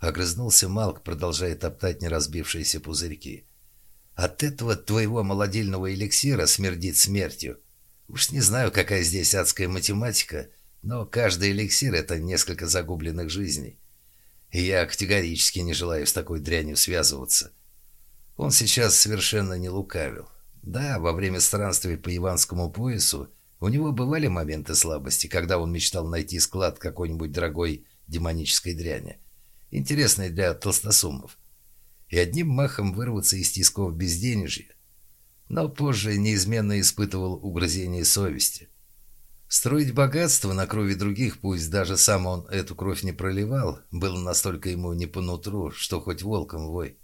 Огрызнулся Малк, продолжая топтать неразбившиеся пузырьки. «От этого твоего молодильного эликсира смердит смертью. Уж не знаю, какая здесь адская математика, но каждый эликсир — это несколько загубленных жизней. И я категорически не желаю с такой дрянью связываться. Он сейчас совершенно не лукавил. Да, во время странствий по Иванскому поясу у него бывали моменты слабости, когда он мечтал найти склад какой-нибудь дорогой демонической дряни, интересной для толстосумов, и одним махом вырваться из тисков безденежья. Но позже неизменно испытывал угрызение совести. Строить богатство на крови других, пусть даже сам он эту кровь не проливал, было настолько ему не по нутру, что хоть волком вой.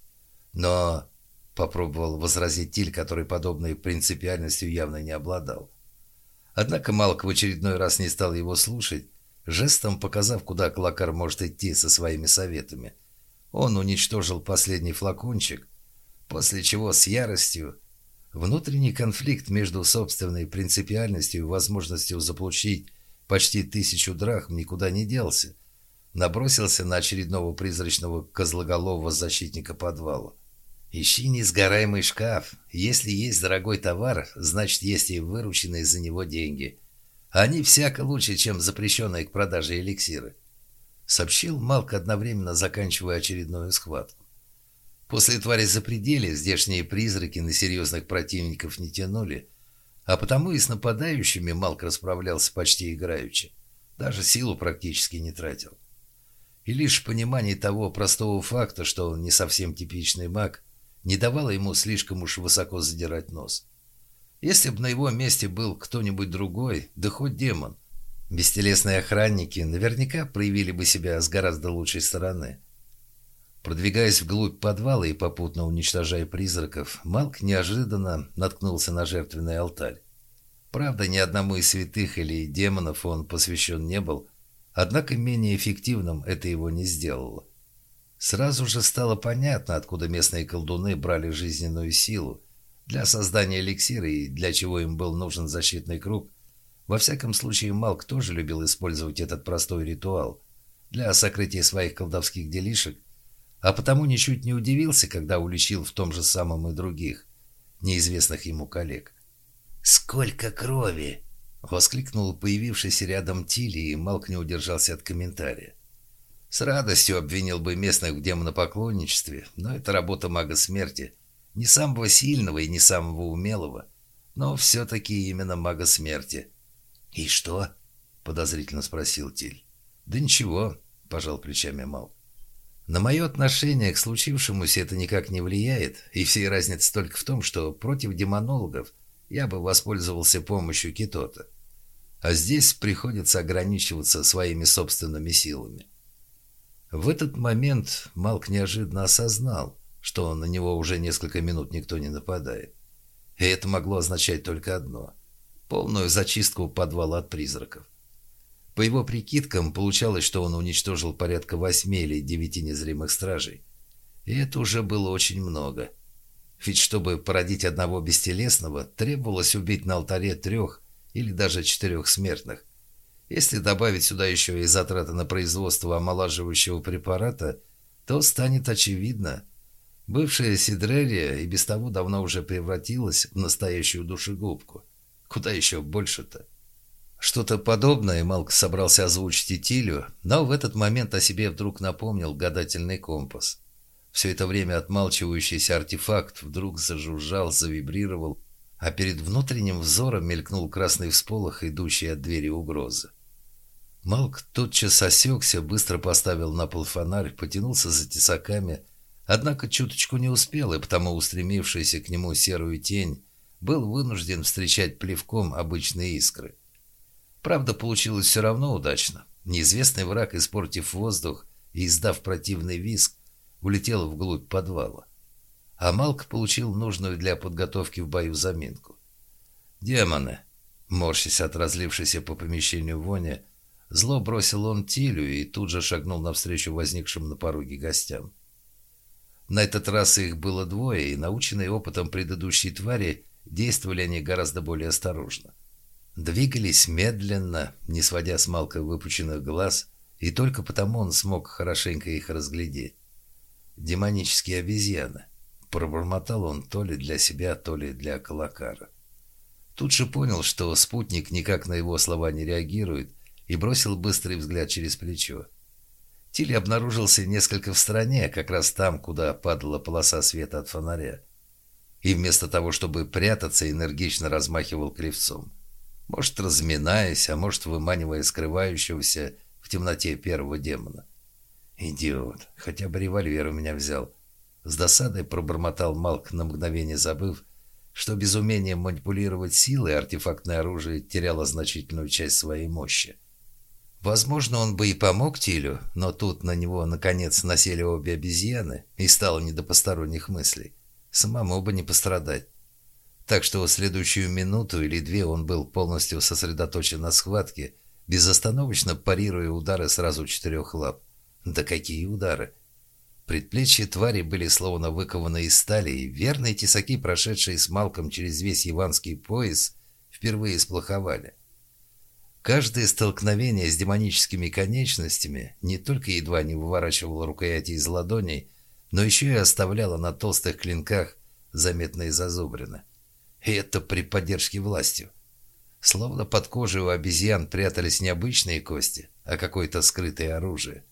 Но попробовал возразить Тиль, который подобной принципиальностью явно не обладал. Однако Малк в очередной раз не стал его слушать, жестом показав, куда Клакар может идти со своими советами. Он уничтожил последний флакончик, после чего с яростью Внутренний конфликт между собственной принципиальностью и возможностью заполучить почти тысячу драхм никуда не делся. Набросился на очередного призрачного козлоголового защитника подвала. «Ищи несгораемый шкаф. Если есть дорогой товар, значит, есть и вырученные за него деньги. Они всяко лучше, чем запрещенные к продаже эликсиры», — сообщил Малк, одновременно заканчивая очередную схватку. После твари запределья здешние призраки на серьезных противников не тянули, а потому и с нападающими Малк расправлялся почти играючи. Даже силу практически не тратил. И лишь понимание того простого факта, что он не совсем типичный маг, не давало ему слишком уж высоко задирать нос. Если бы на его месте был кто-нибудь другой, да хоть демон, бестелесные охранники наверняка проявили бы себя с гораздо лучшей стороны. Продвигаясь вглубь подвала и попутно уничтожая призраков, Малк неожиданно наткнулся на жертвенный алтарь. Правда, ни одному из святых или демонов он посвящен не был, однако менее эффективным это его не сделало. Сразу же стало понятно, откуда местные колдуны брали жизненную силу для создания эликсира и для чего им был нужен защитный круг. Во всяком случае, Малк тоже любил использовать этот простой ритуал для сокрытия своих колдовских делишек а потому ничуть не удивился, когда уличил в том же самом и других, неизвестных ему коллег.
«Сколько крови!» — воскликнул появившийся рядом Тилли, и Малк не удержался от комментария.
С радостью обвинил бы местных в демонопоклонничестве, но это работа мага смерти, не самого сильного и не самого умелого, но все-таки именно мага смерти.
«И что?» — подозрительно спросил Тиль.
«Да ничего», — пожал плечами Малк. На мое отношение к случившемуся это никак не влияет, и всей разница только в том, что против демонологов я бы воспользовался помощью Китота. А здесь приходится ограничиваться своими собственными силами. В этот момент Малк неожиданно осознал, что на него уже несколько минут никто не нападает. И это могло означать только одно – полную зачистку подвала от призраков. По его прикидкам, получалось, что он уничтожил порядка восьми или девяти незримых стражей. И это уже было очень много. Ведь чтобы породить одного бестелесного, требовалось убить на алтаре трех или даже четырех смертных. Если добавить сюда еще и затраты на производство омолаживающего препарата, то станет очевидно. Бывшая Сидрерия и без того давно уже превратилась в настоящую душегубку. Куда еще больше-то? Что-то подобное Малк собрался озвучить и Тилю, но в этот момент о себе вдруг напомнил гадательный компас. Все это время отмалчивающийся артефакт вдруг зажужжал, завибрировал, а перед внутренним взором мелькнул красный всполох, идущий от двери угрозы. Малк тотчас осекся, быстро поставил на пол фонарь, потянулся за тесаками, однако чуточку не успел, и потому устремившийся к нему серую тень был вынужден встречать плевком обычные искры. Правда, получилось все равно удачно. Неизвестный враг, испортив воздух и издав противный визг, улетел вглубь подвала. А Малк получил нужную для подготовки в бою заминку. «Демоны!» Морщась от разлившейся по помещению вони, зло бросил он Тилю и тут же шагнул навстречу возникшим на пороге гостям. На этот раз их было двое, и, наученные опытом предыдущей твари, действовали они гораздо более осторожно. Двигались медленно, не сводя с Малка выпученных глаз, и только потому он смог хорошенько их разглядеть. «Демонические обезьяны», — пробормотал он то ли для себя, то ли для Калакара. Тут же понял, что спутник никак на его слова не реагирует, и бросил быстрый взгляд через плечо. Тиль обнаружился несколько в стороне, как раз там, куда падала полоса света от фонаря. и вместо того, чтобы прятаться, энергично размахивал кривцом. Может, разминаясь, а может, выманивая скрывающегося в темноте первого демона. «Идиот! Хотя бы револьвер у меня взял!» С досадой пробормотал Малк на мгновение, забыв, что без умения манипулировать силой артефактное оружие теряло значительную часть своей мощи. Возможно, он бы и помог Тилю, но тут на него, наконец, насели обе обезьяны, и стало не до посторонних мыслей. Самому бы не пострадать. Так что в следующую минуту или две он был полностью сосредоточен на схватке, безостановочно парируя удары сразу четырех лап. Да какие удары! Предплечья твари были словно выкованы из стали, и верные тесаки, прошедшие с Малком через весь Иванский пояс, впервые сплоховали. Каждое столкновение с демоническими конечностями не только едва не выворачивало рукояти из ладоней, но еще и оставляло на толстых клинках заметные зазубрины. И это при поддержке властью. Словно под кожей у обезьян прятались не обычные кости, а какое-то скрытое оружие.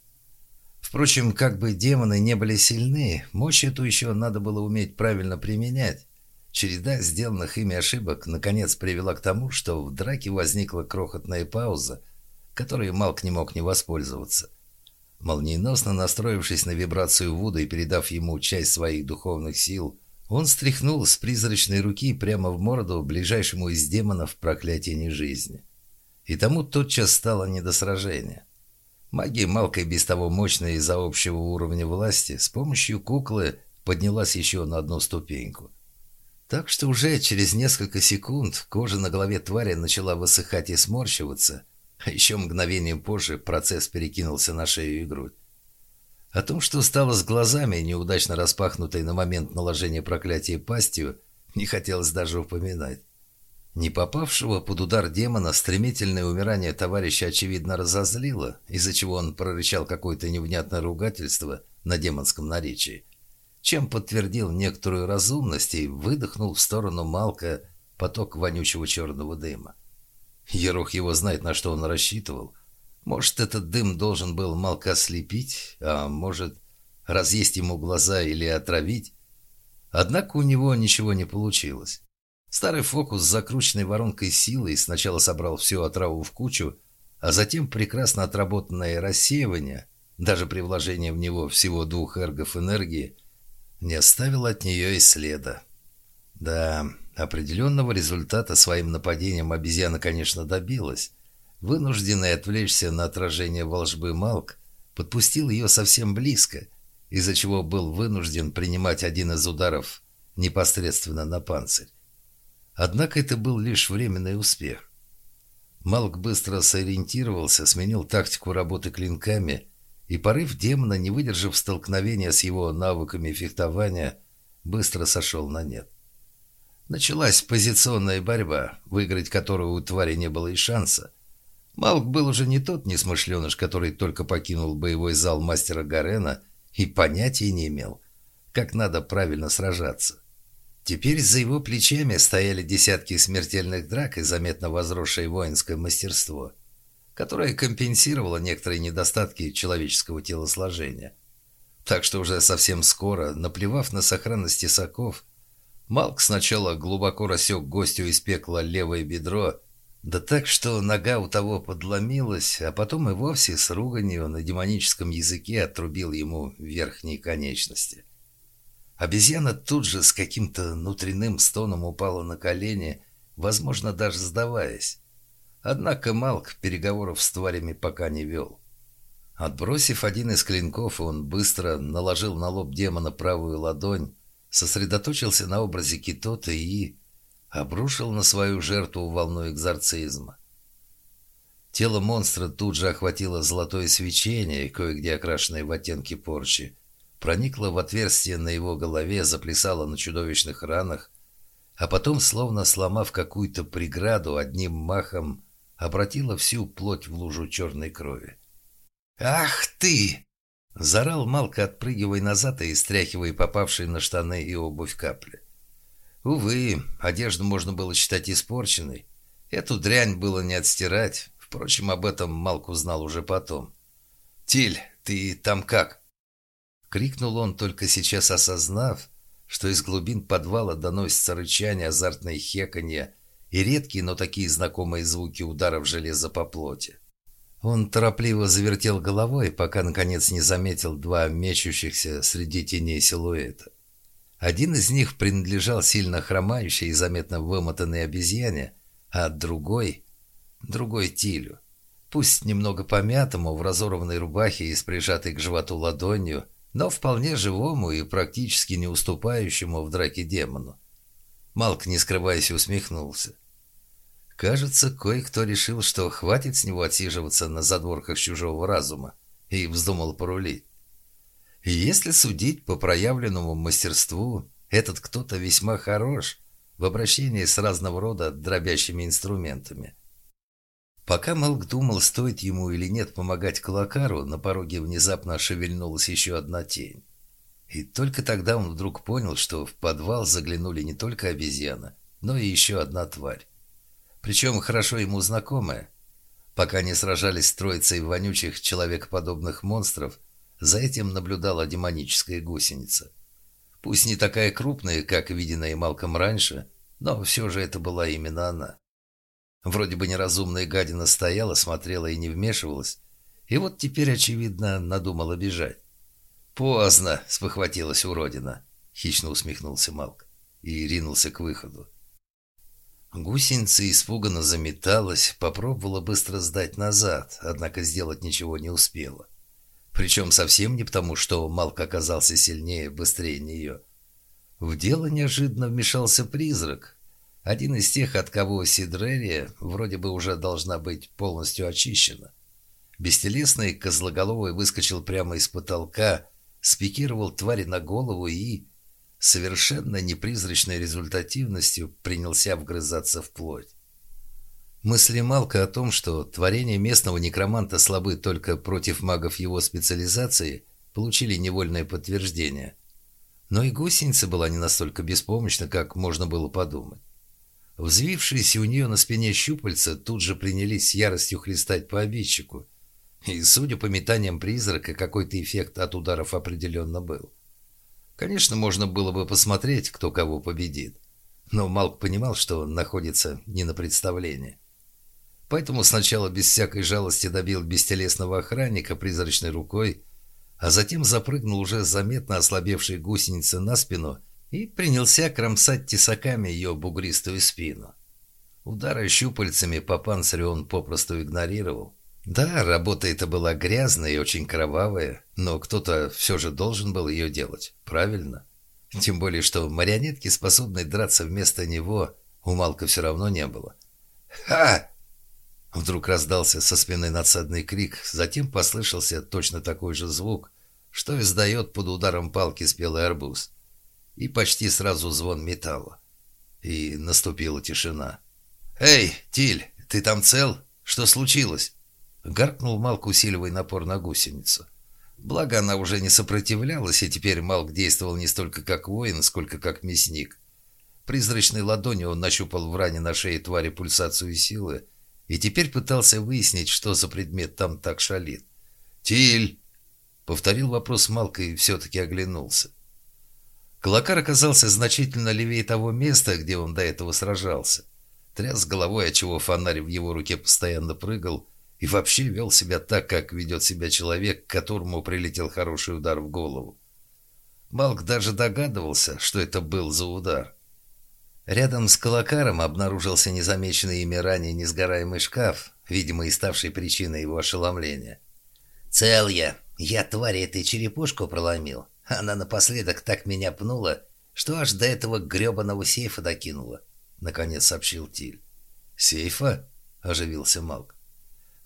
Впрочем, как бы демоны не были сильны, мощь эту еще надо было уметь правильно применять. Череда сделанных ими ошибок наконец привела к тому, что в драке возникла крохотная пауза, которой Малк не мог не воспользоваться. Молниеносно настроившись на вибрацию Вуда и передав ему часть своих духовных сил, он стряхнул с призрачной руки прямо в морду ближайшему из демонов проклятие нежизни. И тому тотчас стало не до сражения. Магия Малка, без того мощная из-за общего уровня власти, с помощью куклы поднялась еще на одну ступеньку. Так что уже через несколько секунд кожа на голове твари начала высыхать и сморщиваться, а еще мгновением позже процесс перекинулся на шею и грудь. О том, что стало с глазами, неудачно распахнутой на момент наложения проклятия пастью, не хотелось даже упоминать. Не попавшего под удар демона стремительное умирание товарища очевидно разозлило, из-за чего он прорычал какое-то невнятное ругательство на демонском наречии, чем подтвердил некоторую разумность и выдохнул в сторону Малка поток вонючего черного дыма. Ерох его знает, на что он рассчитывал. Может, этот дым должен был Малка слепить, а может, разъесть ему глаза или отравить. Однако у него ничего не получилось. Старый фокус с закрученной воронкой силы сначала собрал всю отраву в кучу, а затем прекрасно отработанное рассеивание, даже при вложении в него всего двух эргов энергии, не оставил от нее и следа. Да, определенного результата своим нападением обезьяна, конечно, добилась. Вынужденный отвлечься на отражение волжбы Малк подпустил ее совсем близко, из-за чего был вынужден принимать один из ударов непосредственно на панцирь. Однако это был лишь временный успех. Малк быстро сориентировался, сменил тактику работы клинками, и порыв демона, не выдержав столкновения с его навыками фехтования, быстро сошел на нет. Началась позиционная борьба, выиграть которую у твари не было и шанса. Малк был уже не тот несмышленыш, который только покинул боевой зал мастера Гарена и понятия не имел, как надо правильно сражаться. Теперь за его плечами стояли десятки смертельных драк и заметно возросшее воинское мастерство, которое компенсировало некоторые недостатки человеческого телосложения. Так что уже совсем скоро, наплевав на сохранность тесаков, Малк сначала глубоко рассек гостю из пекла левое бедро, да так, что нога у того подломилась, а потом и вовсе с руганью на демоническом языке отрубил ему верхние конечности. Обезьяна тут же с каким-то внутренним стоном упала на колени, возможно, даже сдаваясь. Однако Малк переговоров с тварями пока не вел. Отбросив один из клинков, он быстро наложил на лоб демона правую ладонь, сосредоточился на образе Китота и обрушил на свою жертву волну экзорцизма. Тело монстра тут же охватило золотое свечение, кое-где окрашенное в оттенки порчи, проникла в отверстие на его голове, заплясала на чудовищных ранах, а потом, словно сломав какую-то преграду, одним махом обратила всю плоть в лужу черной крови. «Ах ты!» — зарал Малка, отпрыгивая назад и стряхивая попавшие на штаны и обувь капли. Увы, одежду можно было считать испорченной. Эту дрянь было не отстирать. Впрочем, об этом Малк узнал уже потом. «Тиль, ты там как?» Крикнул он, только сейчас осознав, что из глубин подвала доносится рычание, азартное хеканье и редкие, но такие знакомые звуки ударов железа по плоти. Он торопливо завертел головой, пока, наконец, не заметил два мечущихся среди теней силуэта. Один из них принадлежал сильно хромающей и заметно вымотанной обезьяне, а другой... другой Тилю. Пусть немного помятому, в разорванной рубахе и с прижатой к животу ладонью, но вполне живому и практически не уступающему в драке демону. Малк, не скрываясь, усмехнулся. Кажется, кое-кто решил, что хватит с него отсиживаться на задворках чужого разума, и вздумал порулить. Если судить по проявленному мастерству, этот кто-то весьма хорош в обращении с разного рода дробящими инструментами. Пока Малк думал, стоит ему или нет помогать Калакару, на пороге внезапно шевельнулась еще одна тень. И только тогда он вдруг понял, что в подвал заглянули не только обезьяна, но и еще одна тварь. Причем хорошо ему знакомая. Пока не сражались с троицей вонючих человекоподобных монстров, за этим наблюдала демоническая гусеница. Пусть не такая крупная, как виденная Малком раньше, но все же это была именно она. Вроде бы неразумная гадина стояла, смотрела и не вмешивалась, и вот теперь, очевидно, надумала бежать. «Поздно!» — спохватилась уродина. Хищно усмехнулся Малк и ринулся к выходу. Гусеница испуганно заметалась, попробовала быстро сдать назад, однако сделать ничего не успела. Причем совсем не потому, что Малк оказался сильнее, быстрее нее. В дело неожиданно вмешался призрак. Один из тех, от кого Сидрерия вроде бы уже должна быть полностью очищена. Бестелесный козлоголовый выскочил прямо из потолка, спикировал твари на голову и совершенно непризрачной результативностью принялся вгрызаться в плоть. Мысли Малка о том, что творения местного некроманта слабы только против магов его специализации, получили невольное подтверждение. Но и гусеница была не настолько беспомощна, как можно было подумать. Взвившиеся у нее на спине щупальца тут же принялись с яростью хлестать по обидчику. И, судя по метаниям призрака, какой-то эффект от ударов определенно был. Конечно, можно было бы посмотреть, кто кого победит. Но Малк понимал, что он находится не на представлении. Поэтому сначала без всякой жалости добил бестелесного охранника призрачной рукой, а затем запрыгнул уже заметно ослабевшей гусеницы на спину и принялся кромсать тесаками ее бугристую спину. Удары щупальцами по панцирю он попросту игнорировал. Да, работа эта была грязная и очень кровавая, но кто-то все же должен был ее делать, правильно? Тем более, что марионетки, способной драться вместо него, у Малка все равно не было. «Ха!» Вдруг раздался со спины надсадный крик, затем послышался точно такой же звук, что издает под ударом палки спелый арбуз. И почти сразу звон металла. И наступила тишина. «Эй, Тиль, ты там цел? Что случилось?» Гаркнул Малк, усиливая напор на гусеницу. Благо, она уже не сопротивлялась, и теперь Малк действовал не столько как воин, сколько как мясник. Призрачной ладонью он нащупал в ране на шее твари пульсацию силы и теперь пытался выяснить, что за предмет там так шалит. «Тиль!» — повторил вопрос Малка и все-таки оглянулся. Клакар оказался значительно левее того места, где он до этого сражался. Тряс головой, отчего фонарь в его руке постоянно прыгал, и вообще вел себя так, как ведет себя человек, которому прилетел хороший удар в голову. Малк даже догадывался, что это был за удар. Рядом с колокаром обнаружился незамеченный ими ранее несгораемый шкаф, видимо, и ставший причиной его ошеломления. «Цел я. Я твари этой черепушку проломил. Она напоследок так меня пнула, что аж до этого гребаного сейфа докинула», — наконец сообщил Тиль. «Сейфа?» — оживился Малк.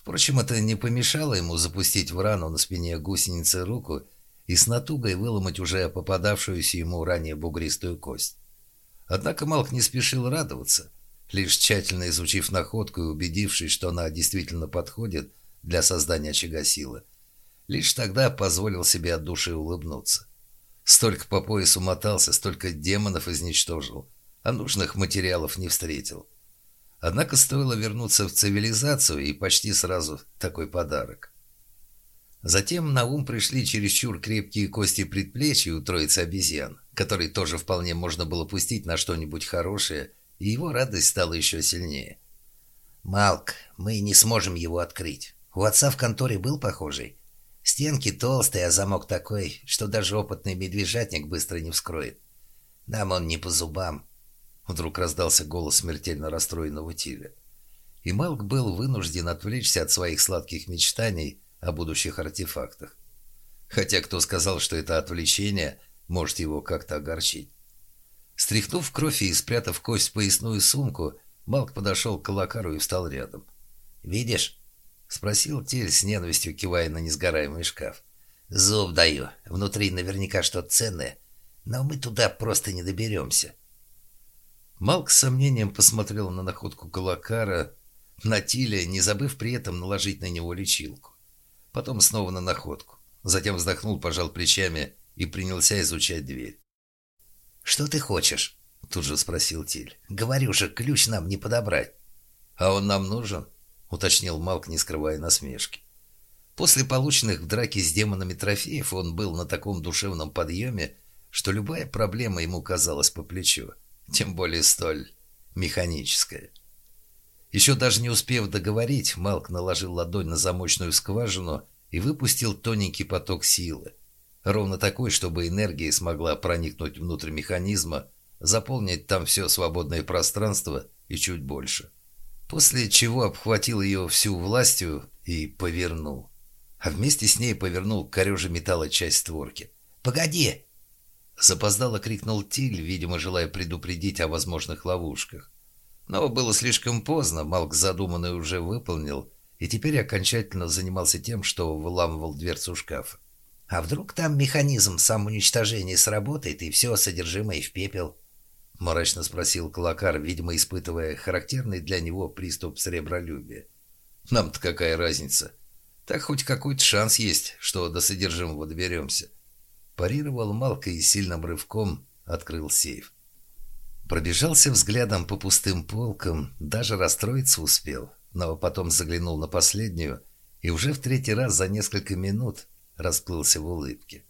Впрочем, это не помешало ему запустить в рану на спине гусеницы руку и с натугой выломать уже попадавшуюся ему ранее бугристую кость. Однако Малк не спешил радоваться, лишь тщательно изучив находку и убедившись, что она действительно подходит для создания очага силы. Лишь тогда позволил себе от души улыбнуться. Столько по поясу мотался, столько демонов изничтожил, а нужных материалов не встретил. Однако стоило вернуться в цивилизацию и почти сразу такой подарок. Затем на ум пришли чересчур крепкие кости предплечий у троицы обезьян, которые тоже вполне можно было пустить на что-нибудь хорошее, и его радость стала еще сильнее.
«Малк, мы не сможем его открыть. У отца в конторе был похожий. Стенки толстые, а замок такой, что даже опытный медвежатник быстро не вскроет. Нам он не по зубам».
Вдруг раздался голос смертельно расстроенного Тиля. И Малк был вынужден отвлечься от своих сладких мечтаний о будущих артефактах. Хотя кто сказал, что это отвлечение может его как-то огорчить. Стряхнув кровь и спрятав кость в поясную сумку, Малк подошел к Калакару и встал рядом.
«Видишь?» — спросил Тель с ненавистью, кивая на несгораемый шкаф. «Зуб даю. Внутри наверняка что-то ценное, но мы туда просто не доберемся».
Малк с сомнением посмотрел на находку Калакара, на Тиля, не забыв при этом наложить на него лечилку. Потом снова на находку. Затем вздохнул, пожал плечами и принялся изучать дверь.
«Что ты хочешь?» — тут же спросил Тиль. «Говорю же, ключ нам не подобрать».
«А он нам нужен?» — уточнил Малк, не скрывая насмешки. После полученных в драке с демонами трофеев он был на таком душевном подъеме, что любая проблема ему казалась по плечу тем более столь механическое. Еще даже не успев договорить, Малк наложил ладонь на замочную скважину и выпустил тоненький поток силы, ровно такой, чтобы энергия смогла проникнуть внутрь механизма, заполнить там все свободное пространство и чуть больше. После чего обхватил ее всю властью и повернул. А вместе с ней повернул корежа металла часть створки.
«Погоди!»
Запоздало крикнул Тиль, видимо, желая предупредить о возможных ловушках. Но было слишком поздно, Малк задуманный уже выполнил, и теперь окончательно занимался тем, что выламывал дверцу шкафа.
«А вдруг там механизм самоуничтожения сработает, и все содержимое в пепел?»
— мрачно спросил Клакар, видимо, испытывая характерный для него приступ сребролюбия. «Нам-то какая разница? Так хоть какой-то шанс есть, что до содержимого доберемся». Парировал Малка и сильным рывком открыл сейф. Пробежался взглядом по пустым полкам, даже расстроиться успел, но потом заглянул на последнюю и уже в третий раз за несколько минут расплылся в улыбке.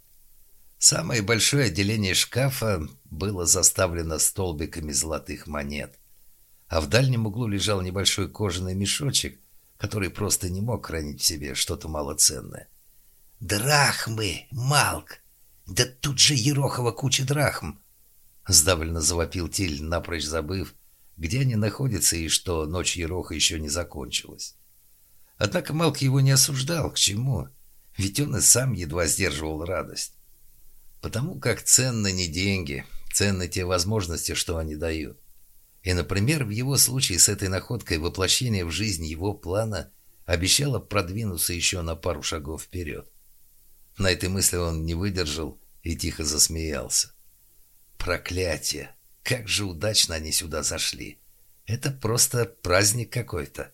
Самое большое отделение шкафа было заставлено столбиками золотых монет, а в дальнем углу лежал небольшой кожаный мешочек, который просто не мог хранить в себе что-то малоценное.
«Драхмы, Малк!» «Да тут же Ерохова куча драхм!»
Сдавленно завопил Тиль, напрочь забыв, где они находятся и что ночь Ероха еще не закончилась. Однако Малк его не осуждал, к чему, ведь он и сам едва сдерживал радость. Потому как ценны не деньги, ценны те возможности, что они дают. И, например, в его случае с этой находкой воплощение в жизнь его плана обещало продвинуться еще на пару шагов вперед. На этой мысли он не выдержал и тихо засмеялся. Проклятие! Как же удачно они сюда зашли! Это просто праздник какой-то.